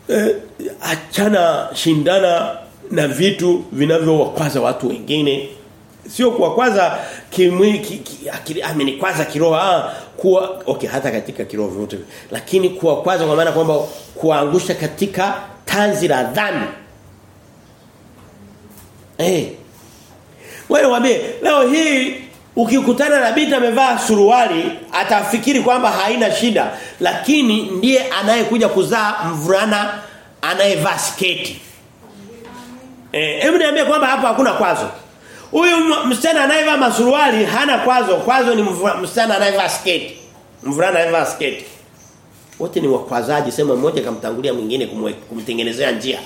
eh, achana shindana na vitu vinavyowakwaza watu wengine. Sio kuwakwaza kimwili ki, ki, akili amini kiroho ah kuwa okay hata katika kiroho vyote lakini kuwakwaza kwa maana kwamba kuangusha katika tanzi la dhambi. Eh. Wewe leo hii ukikutana na binti amevaa suruali atafikiri kwamba haina shida lakini ndiye anayekuja kuzaa mvulana anayevaa sketi. Eh hebu niambie kwamba hapa hakuna kwazo. Huyu msichana anayevaa masuruali hana kwazo. Kwazo ni msichana anayevaa sketi. Mvulana anayevaa sketi. Wote ni wakwazaji sema mmoja kamtangulia mwingine kumtengenezea njia.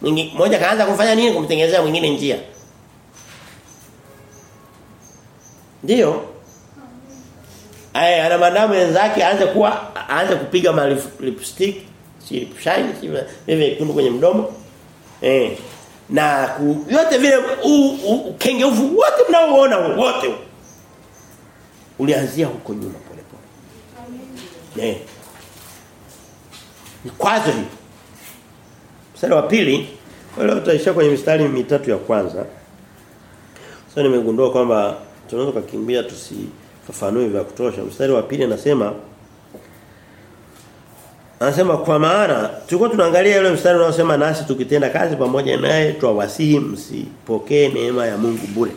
Mwingine mmoja kaanza kufanya nini? Kumtengenezea mwingine njia Ndio. Aya ana madamu wenzake aanze kuwa aanze kupiga mali lipstick, si shine, si mimi kundu kwenye mdomo. Eh. Na ku, yote vile ukengeufu wote mnaoona wote. Ulianzia huko nyuma pole pole. Eh. Ni kwazo hii. Mstari wa pili wale tutaishia kwenye mistari mitatu ya kwanza. Sasa so, nimegundua kwamba tunaweza kukimbia tusifafanue vya kutosha. Mstari wa pili anasema Anasema kwa maana tulikuwa tunaangalia ile mstari unaosema nasi tukitenda kazi pamoja naye twawasihi msipokee neema ya Mungu bure.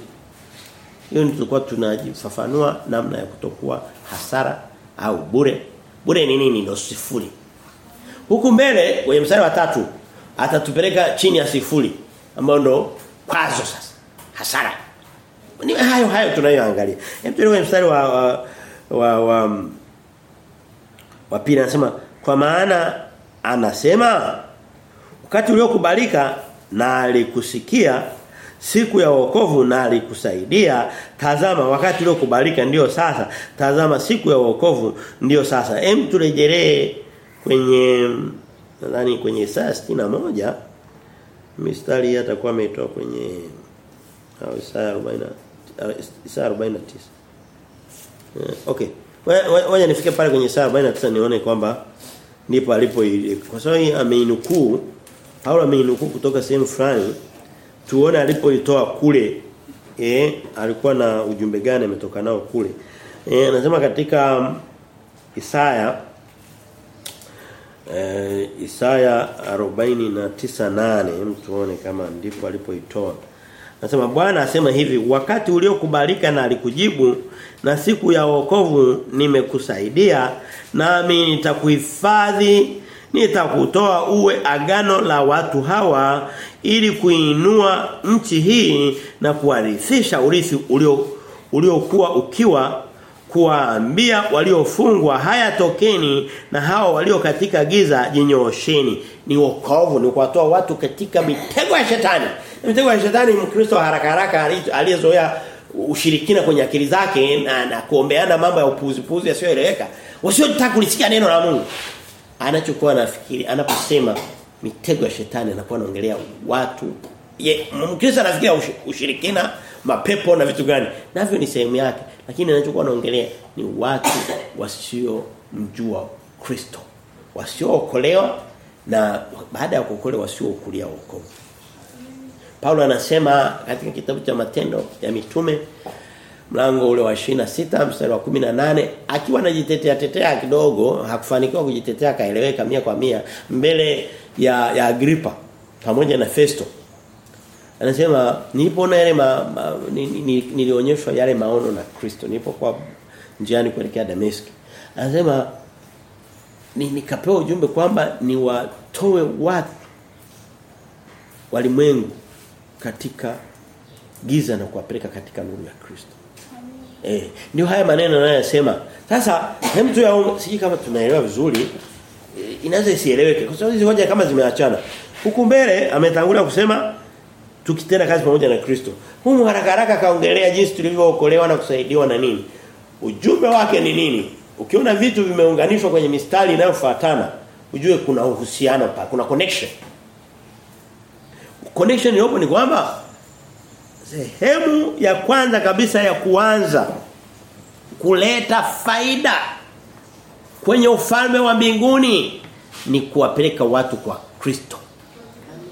Hiyo ndio tulikuwa tunajifafanua namna ya kutokuwa hasara au bure. Bure ni nini? Ndio sifuri. Huku mbele kwenye mstari wa tatu atatupeleka chini ya sifuri ambayo ndo kwazo sasa. Hasara. Ni hayo hayo tunayoangalia. Hebu mstari wa wa wa, wa, wa pili anasema kwa maana anasema wakati uliokubalika na alikusikia siku ya wokovu na alikusaidia tazama wakati uliokubalika ndiyo sasa tazama siku ya wokovu ndiyo sasa hem turejelee kwenye nadhani kwenye Isaya 61 mistari hii atakuwa ametoa kwenye au Isaya 40 Isaya 49 okay. Waje nifike pale kwenye Isaya 49 nione kwamba ndipo alipo kwa sababu ameinukuu Paulo ameinukuu kutoka sehemu fulani tuone alipoitoa kule eh alikuwa na ujumbe gani ametoka nao kule. Eh anasema katika Isaya eh Isaya 49:8 mtuone kama ndipo alipoitoa Anasema Bwana asema hivi wakati uliokubalika na alikujibu na siku ya wokovu nimekusaidia nami nitakuhifadhi nitakutoa uwe agano la watu hawa ili kuinua nchi hii na kuwarithisha urithi ulio uliokuwa ukiwa kuwaambia waliofungwa haya tokeni na hao walio katika giza jinyoosheni. Ni wokovu ni kuwatoa watu katika mitego ya shetani. Mitego ya shetani mkristo haraka haraka aliyezoea ushirikina kwenye akili zake na, na kuombeana mambo ya upuzi puzi yasiyoeleweka. Wasiotaka kulisikia neno la Mungu. Anachokuwa anafikiri anaposema mitego ya shetani anakuwa anaongelea watu. Ye mkristo anafikiria ushirikina mapepo na vitu gani. Navyo ni sehemu yake lakini anachokuwa anaongelea ni watu wasio mjua Kristo. Wasiookolewa na baada ya kuokolewa wasiookulia wokovu. Paulo anasema katika kitabu cha matendo ya mitume mlango ule wa 26 mstari wa 18 akiwa anajitetea tetea kidogo hakufanikiwa kujitetea kaeleweka mia kwa mia mbele ya ya Agripa pamoja na Festo anasema nilipoona yale ma, ma, nilionyeshwa yale maono na Kristo nilipokuwa njiani kuelekea Dameski anasema ni nikapewa ujumbe kwamba ni watoe watu walimwengu katika giza na kuwapeleka katika nuru ya Kristo. Eh, ndio haya maneno anayosema. Sasa hem tu yao siji kama tunaelewa vizuri e, inaweza isieleweke kwa sababu hizo hoja kama zimeachana. Huku mbele ametangulia kusema tukitenda kazi pamoja na Kristo. Humu haraka haraka kaongelea jinsi tulivyookolewa na kusaidiwa na nini. Ujumbe wake ni nini? Ukiona vitu vimeunganishwa kwenye mistari inayofuatana, ujue kuna uhusiano pa, kuna connection. Connection iliyopo ni kwamba sehemu ya kwanza kabisa ya kuanza kuleta faida kwenye ufalme wa mbinguni ni kuwapeleka watu kwa Kristo.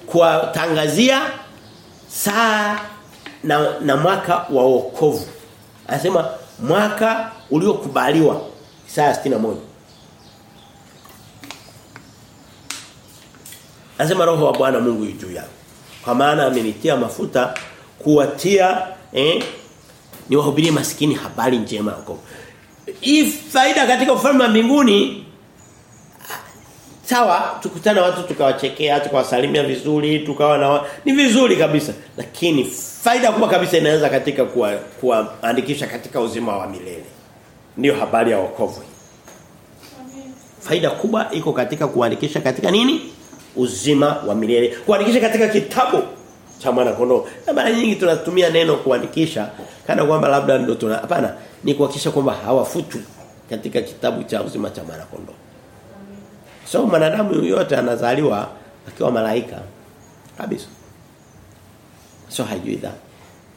Kuwatangazia saa na, na mwaka wa wokovu. Anasema mwaka uliokubaliwa Isaya 61. Anasema roho wa Bwana Mungu juu yangu. Kwa maana amenitia mafuta kuwatia eh niwahubirie maskini habari njema wokovu. Hii faida katika ufalme wa mbinguni sawa tukutana watu tukawachekea tukawasalimia vizuri tukawa na ni vizuri kabisa lakini faida kubwa kabisa inaweza katika kuandikisha katika uzima wa milele. Ndio habari ya wokovu. Faida kubwa iko katika kuandikisha katika nini? Uzima wa milele. Kuandikisha katika kitabu cha mwana kondoo na mara nyingi tunatumia neno kuandikisha kana kwamba labda ndio tuna hapana ni kuhakikisha kwamba hawafutwi katika kitabu cha uzima cha mwana kondoo So mwanadamu yote anazaliwa akiwa malaika kabisa. So haijui dhambi.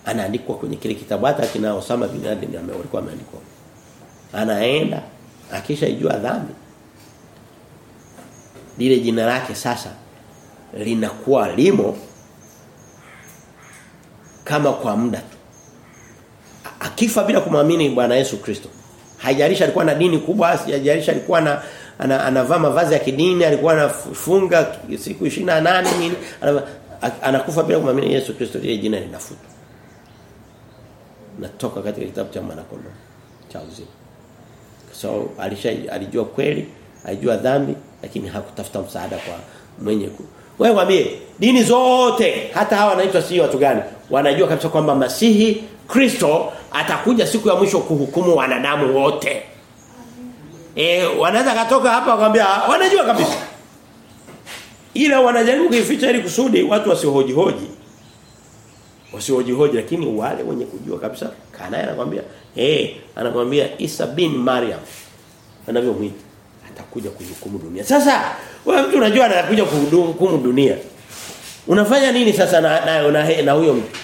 Anaandikwa kwenye kile kitabu hata kina Osama bin Laden alikuwa ameandikwa. Anaenda akishaijua dhambi. Lile jina lake sasa linakuwa limo kama kwa muda tu. Akifa bila kumwamini Bwana Yesu Kristo. Haijalishi alikuwa na dini kubwa, haijalishi alikuwa na anavaa ana, mavazi ya kidini alikuwa anafunga siku 28 nini anakufa bila kumwamini Yesu Kristo ile jina linafutwa natoka katika kitabu cha mwana kondoo cha uzima. So alisha alijua kweli alijua dhambi lakini hakutafuta msaada kwa mwenye ku wewe mwambie dini zote hata hawa wanaitwa si watu gani wanajua kabisa kwamba Masihi Kristo atakuja siku ya mwisho kuhukumu wanadamu wote. Eh wanaweza katoka hapa wakamwambia wanajua kabisa ila wanajaribu kuificha ili kusudi watu wasihoji hoji. Wasihoji hoji lakini wale wenye kujua kabisa kana anakuambia eh anakuambia Isa bin Maryam anavyomwita atakuja kuhukumu dunia. Sasa wewe mtu unajua anakuja kuhukumu dunia. Unafanya nini sasa na na, na, na huyo mtu?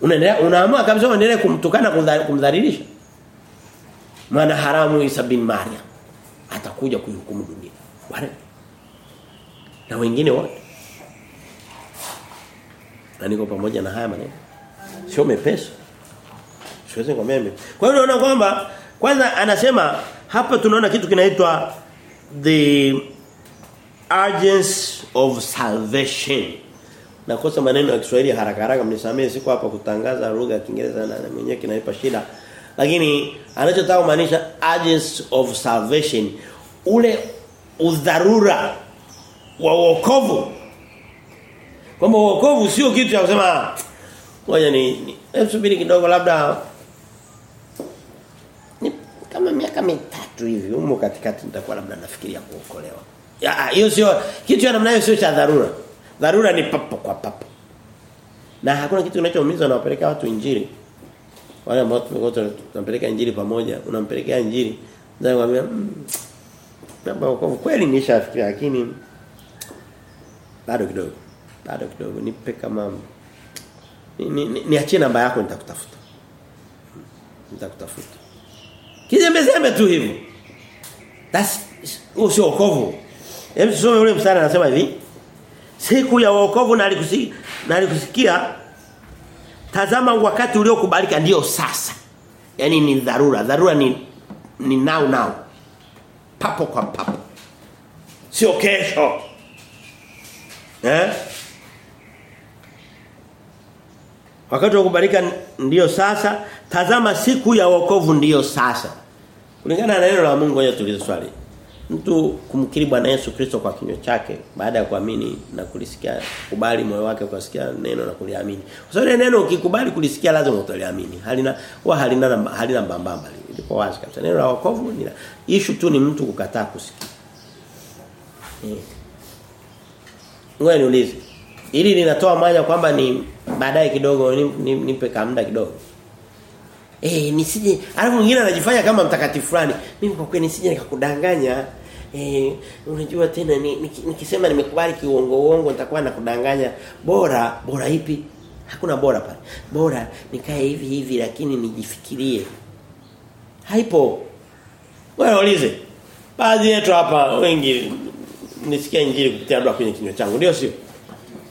Unaendelea unaamua kabisa uendelee kumtukana kumdhalilisha? Maana haramu Isa bin Maryam atakuja kuhukumu dunia. Wale na wengine wote. Na niko pamoja na haya maneno. Sio mepesi. Siwezi mimi kwa hiyo unaona kwamba kwanza anasema hapa tunaona kitu kinaitwa the urgency of salvation. Nakosa maneno ya Kiswahili haraka haraka mnisamee siko hapa kutangaza lugha ya Kiingereza na mwenyewe kinaipa shida. Lakini anachotaka kumaanisha urgency of salvation ule udharura wa wokovu. Kwamba wokovu sio kitu cha kusema ngoja ni, subiri kidogo labda ni kama miaka mitatu hivi humo katikati nitakuwa labda nafikiria kuokolewa. Hiyo sio kitu cha namna hiyo sio cha dharura. Dharura ni papo kwa papo. Na hakuna kitu kinachoumiza na wapeleka watu injili. Wale ambao tumekuwa tunapeleka injili pamoja unampelekea injili. Ndio labda wokovu kweli nishafikiria lakini bado kidogo. Bado kidogo. Nipe kama niachie ni, ni, ni namba yako nitakutafuta. Nitakutafuta. Kizembe zembe tu hivi that's sio wokovu. Hebu tusome ule mstari anasema hivi. Siku ya wokovu na alikusikia na alikusikia tazama wakati uliokubalika ndio sasa. Yani ni dharura. Dharura ni ni now now. Papo kwa papo. Sio kesho eh? Wakati wa kubarika ndiyo sasa tazama siku ya wokovu ndiyo sasa. Kulingana na neno la Mungu ngoja tulizoswali. mtu kumkiri Bwana Yesu Kristo kwa kinywa chake baada ya kuamini na kulisikia kubali moyo wake ukasikia neno na kuliamini. Kwa sababu neno ukikubali kulisikia lazima utaliamini. Halina wa halina halina mbambamba. Liko wazi kabisa. Neno la wokovu ni issue tu ni mtu kukataa kusikia. Eh ngoja niulize ili linatoa maana kwamba ni baadaye kidogo ni, ni kamda kidogo Eh nisije alafu mwingine anajifanya kama mtakatifu fulani. Mimi kwa kweli nisije nikakudanganya. Eh unajua tena ni, nikisema nimekubali kiuongo uongo nitakuwa nakudanganya. Bora bora ipi? Hakuna bora pale. Bora nikae hivi hivi lakini nijifikirie. Haipo. Wewe ulize. Baadhi yetu hapa wengi nisikia injili kupitia labda kwenye kinywa changu. Ndio sio?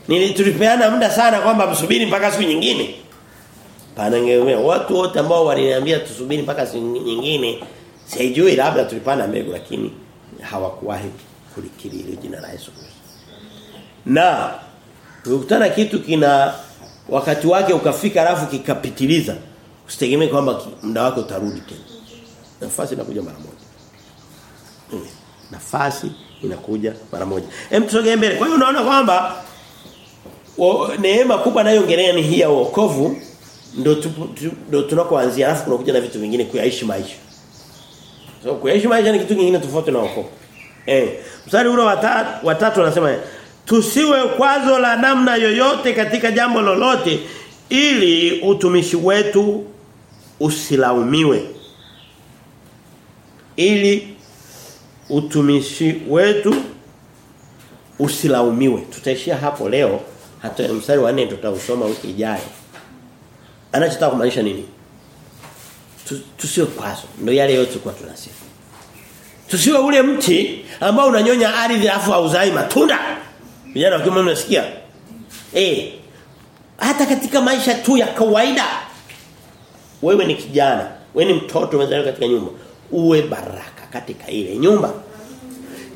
Nilitulipeana muda sana kwamba msubiri mpaka siku nyingine. Panangeumea watu wote ambao waliniambia tusubiri mpaka siku nyingine sijui labda tulipanda mbegu lakini hawakuwahi kulikiri ile jina la Yesu Kristo. Na ukutana kitu kina wakati wake ukafika alafu kikapitiliza usitegemee kwamba muda wake utarudi tena. Nafasi inakuja mara moja. Nafasi inakuja mara moja. Hem tusogee mbele. Kwa hiyo unaona kwamba neema kubwa nayoongelea ni hii ya wokovu ndo ndo tunakoanzia alafu kunakuja na vitu vingine kuyaishi maisha. So kuyaishi maisha ni kitu kingine tofauti na wokovu. Eh, mstari ule wa tatu anasema tusiwe kwazo la namna yoyote katika jambo lolote ili utumishi wetu usilaumiwe. Ili utumishi wetu usilaumiwe. Tutaishia hapo leo hata mstari wa 4 tutausoma wiki ijayo. Anachotaka kumaanisha nini? Tusiwe kwazo. Ndio yale yote kwa tunasema. Tusiwe ule mti ambao unanyonya ardhi afu hauzai matunda. Vijana wakiwa mnasikia. Eh. Hata katika maisha tu ya kawaida. Wewe ni kijana, wewe ni mtoto umezaliwa katika nyumba. Uwe baraka katika ile nyumba.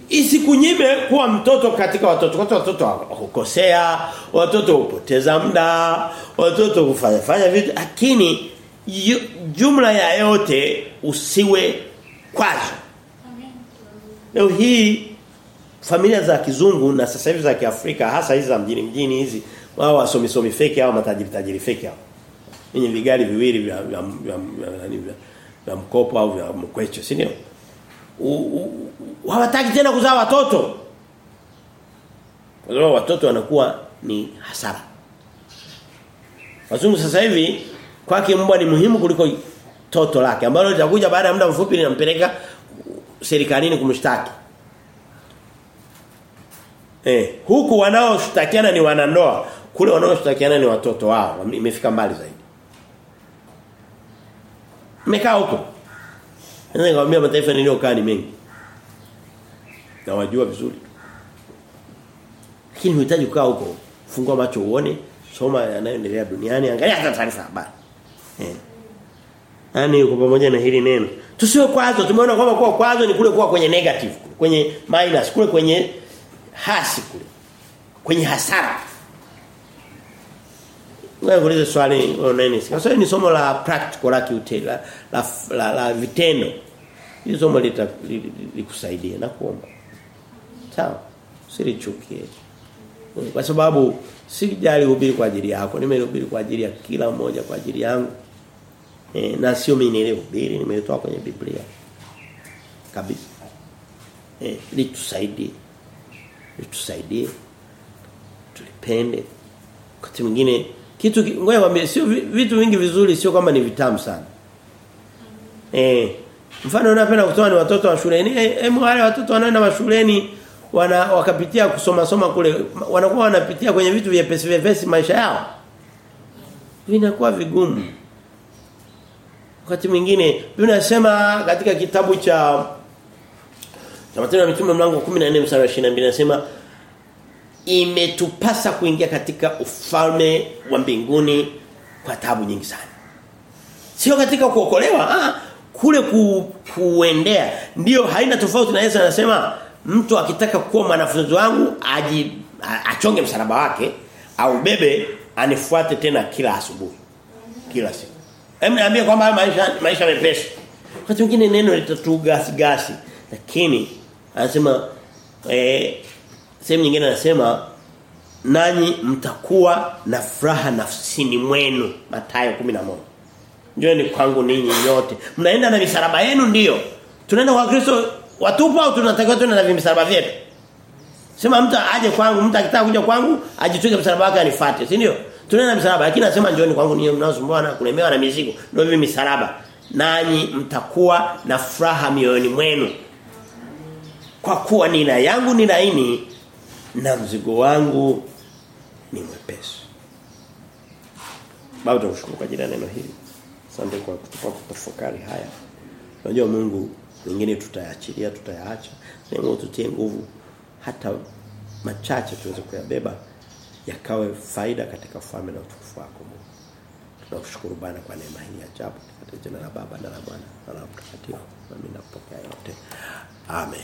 Isikunyime kuwa mtoto katika watoto. Kwa watoto hukosea, watoto hupoteza muda, watoto hufanya fanya vitu lakini jumla ya yote usiwe kwazo. Leo hii familia za kizungu na sasa hivi za Kiafrika hasa hizi za mjini mjini hizi wao wasomi somi fake au matajiri tajiri fake hao. Ninyi vigari viwili vya vya vya, vya, vya, vya mkopo au vya mkwecho, si ndio? Hawataki tena kuzaa watoto. Kwa sababu watoto wanakuwa ni hasara. Wazungu sasa hivi kwake mbwa ni muhimu kuliko toto lake ambalo litakuja baada ya muda mfupi linampeleka serikalini kumshtaki. Eh, huku wanaoshtakiana ni wanandoa, kule wanaoshtakiana ni watoto wao. Imefika mbali zaidi. Mmekaa huko. Naweza nikamwambia mataifa niliyokaa ni mengi. Na wajua vizuri. Lakini unahitaji kukaa huko, fungua macho uone, soma yanayoendelea duniani, angalia hata taarifa habari. Eh. Yaani uko pamoja na hili neno. Tusiwe kwazo, tumeona kwamba kuwa kwazo ni kule kuwa kwenye negative, kwenye minus, kule kwenye hasi kule. Kwenye hasara. Wewe ulize swali nini? Sasa ni somo la practical la kiutendo la, la, la, la vitendo. Hili somo litakusaidia na kuomba. Sawa? Usilichukie. Kwa sababu sijali hubiri kwa ajili yako, nimehubiri kwa ajili ya kila mmoja kwa ajili yangu. E, na sio mimi nilihubiri, nimetoa kwenye Biblia. Kabisa. Eh, litusaidie. Litusaidie. Tulipende. Wakati mwingine kitu ngoja niwaambie sio vitu vingi vizuri sio kama ni vitamu sana. Eh, mfano unapenda kutoa ni watoto wa shuleni. Eh, wale watoto wanaenda mashuleni wana wakapitia kusoma soma kule wanakuwa wanapitia kwenye vitu vya vyepesi vyepesi maisha yao. Vinakuwa vigumu. Wakati mwingine tunasema katika kitabu cha cha Matendo ya Mitume mlango wa 14 mstari wa 22 nasema imetupasa kuingia katika ufalme wa mbinguni kwa tabu nyingi sana. Sio katika kuokolewa, ah kule ku, kuendea ndio haina tofauti na Yesu anasema mtu akitaka kuwa mwanafunzi wangu aji achonge msalaba wake au bebe anifuate tena kila asubuhi. Kila siku. Hem niambie kwamba maisha maisha mepesi. Wakati mwingine neno litatugasi gasi lakini anasema eh sehemu nyingine anasema nanyi mtakuwa na furaha nafsini mwenu. Mathayo 11 njoni kwangu ninyi nyote. Mnaenda na misalaba yenu ndiyo tunaenda kwa Kristo watupa au tunatakiwa tuna na misalaba vyetu? Sema mtu aje kwangu mtu akitaka kuja kwangu ajitwike msalaba wake anifuate si ndio? Tunaenda na misalaba lakini anasema njooni kwangu ninyi mnaosumbua na kulemewa na mizigo ndio hivi misalaba. Nanyi mtakuwa na furaha mioyoni mwenu. Kwa kuwa nina yangu ni laini na mzigo wangu ni mwepesi. Baba tunakushukuru kwa ajili ya neno hili. Asante kwa kutupa kutafakari haya. Unajua Mungu mengine tutayaachilia, tutayaacha. Mungu tutie nguvu hata machache tuweze kuyabeba yakawe faida katika ufalme na utukufu wako Mungu. Tunakushukuru Bwana kwa neema hii ya ajabu katika jina la Baba na la Mwana na la Mtakatifu. Amina kupokea yote. Amen.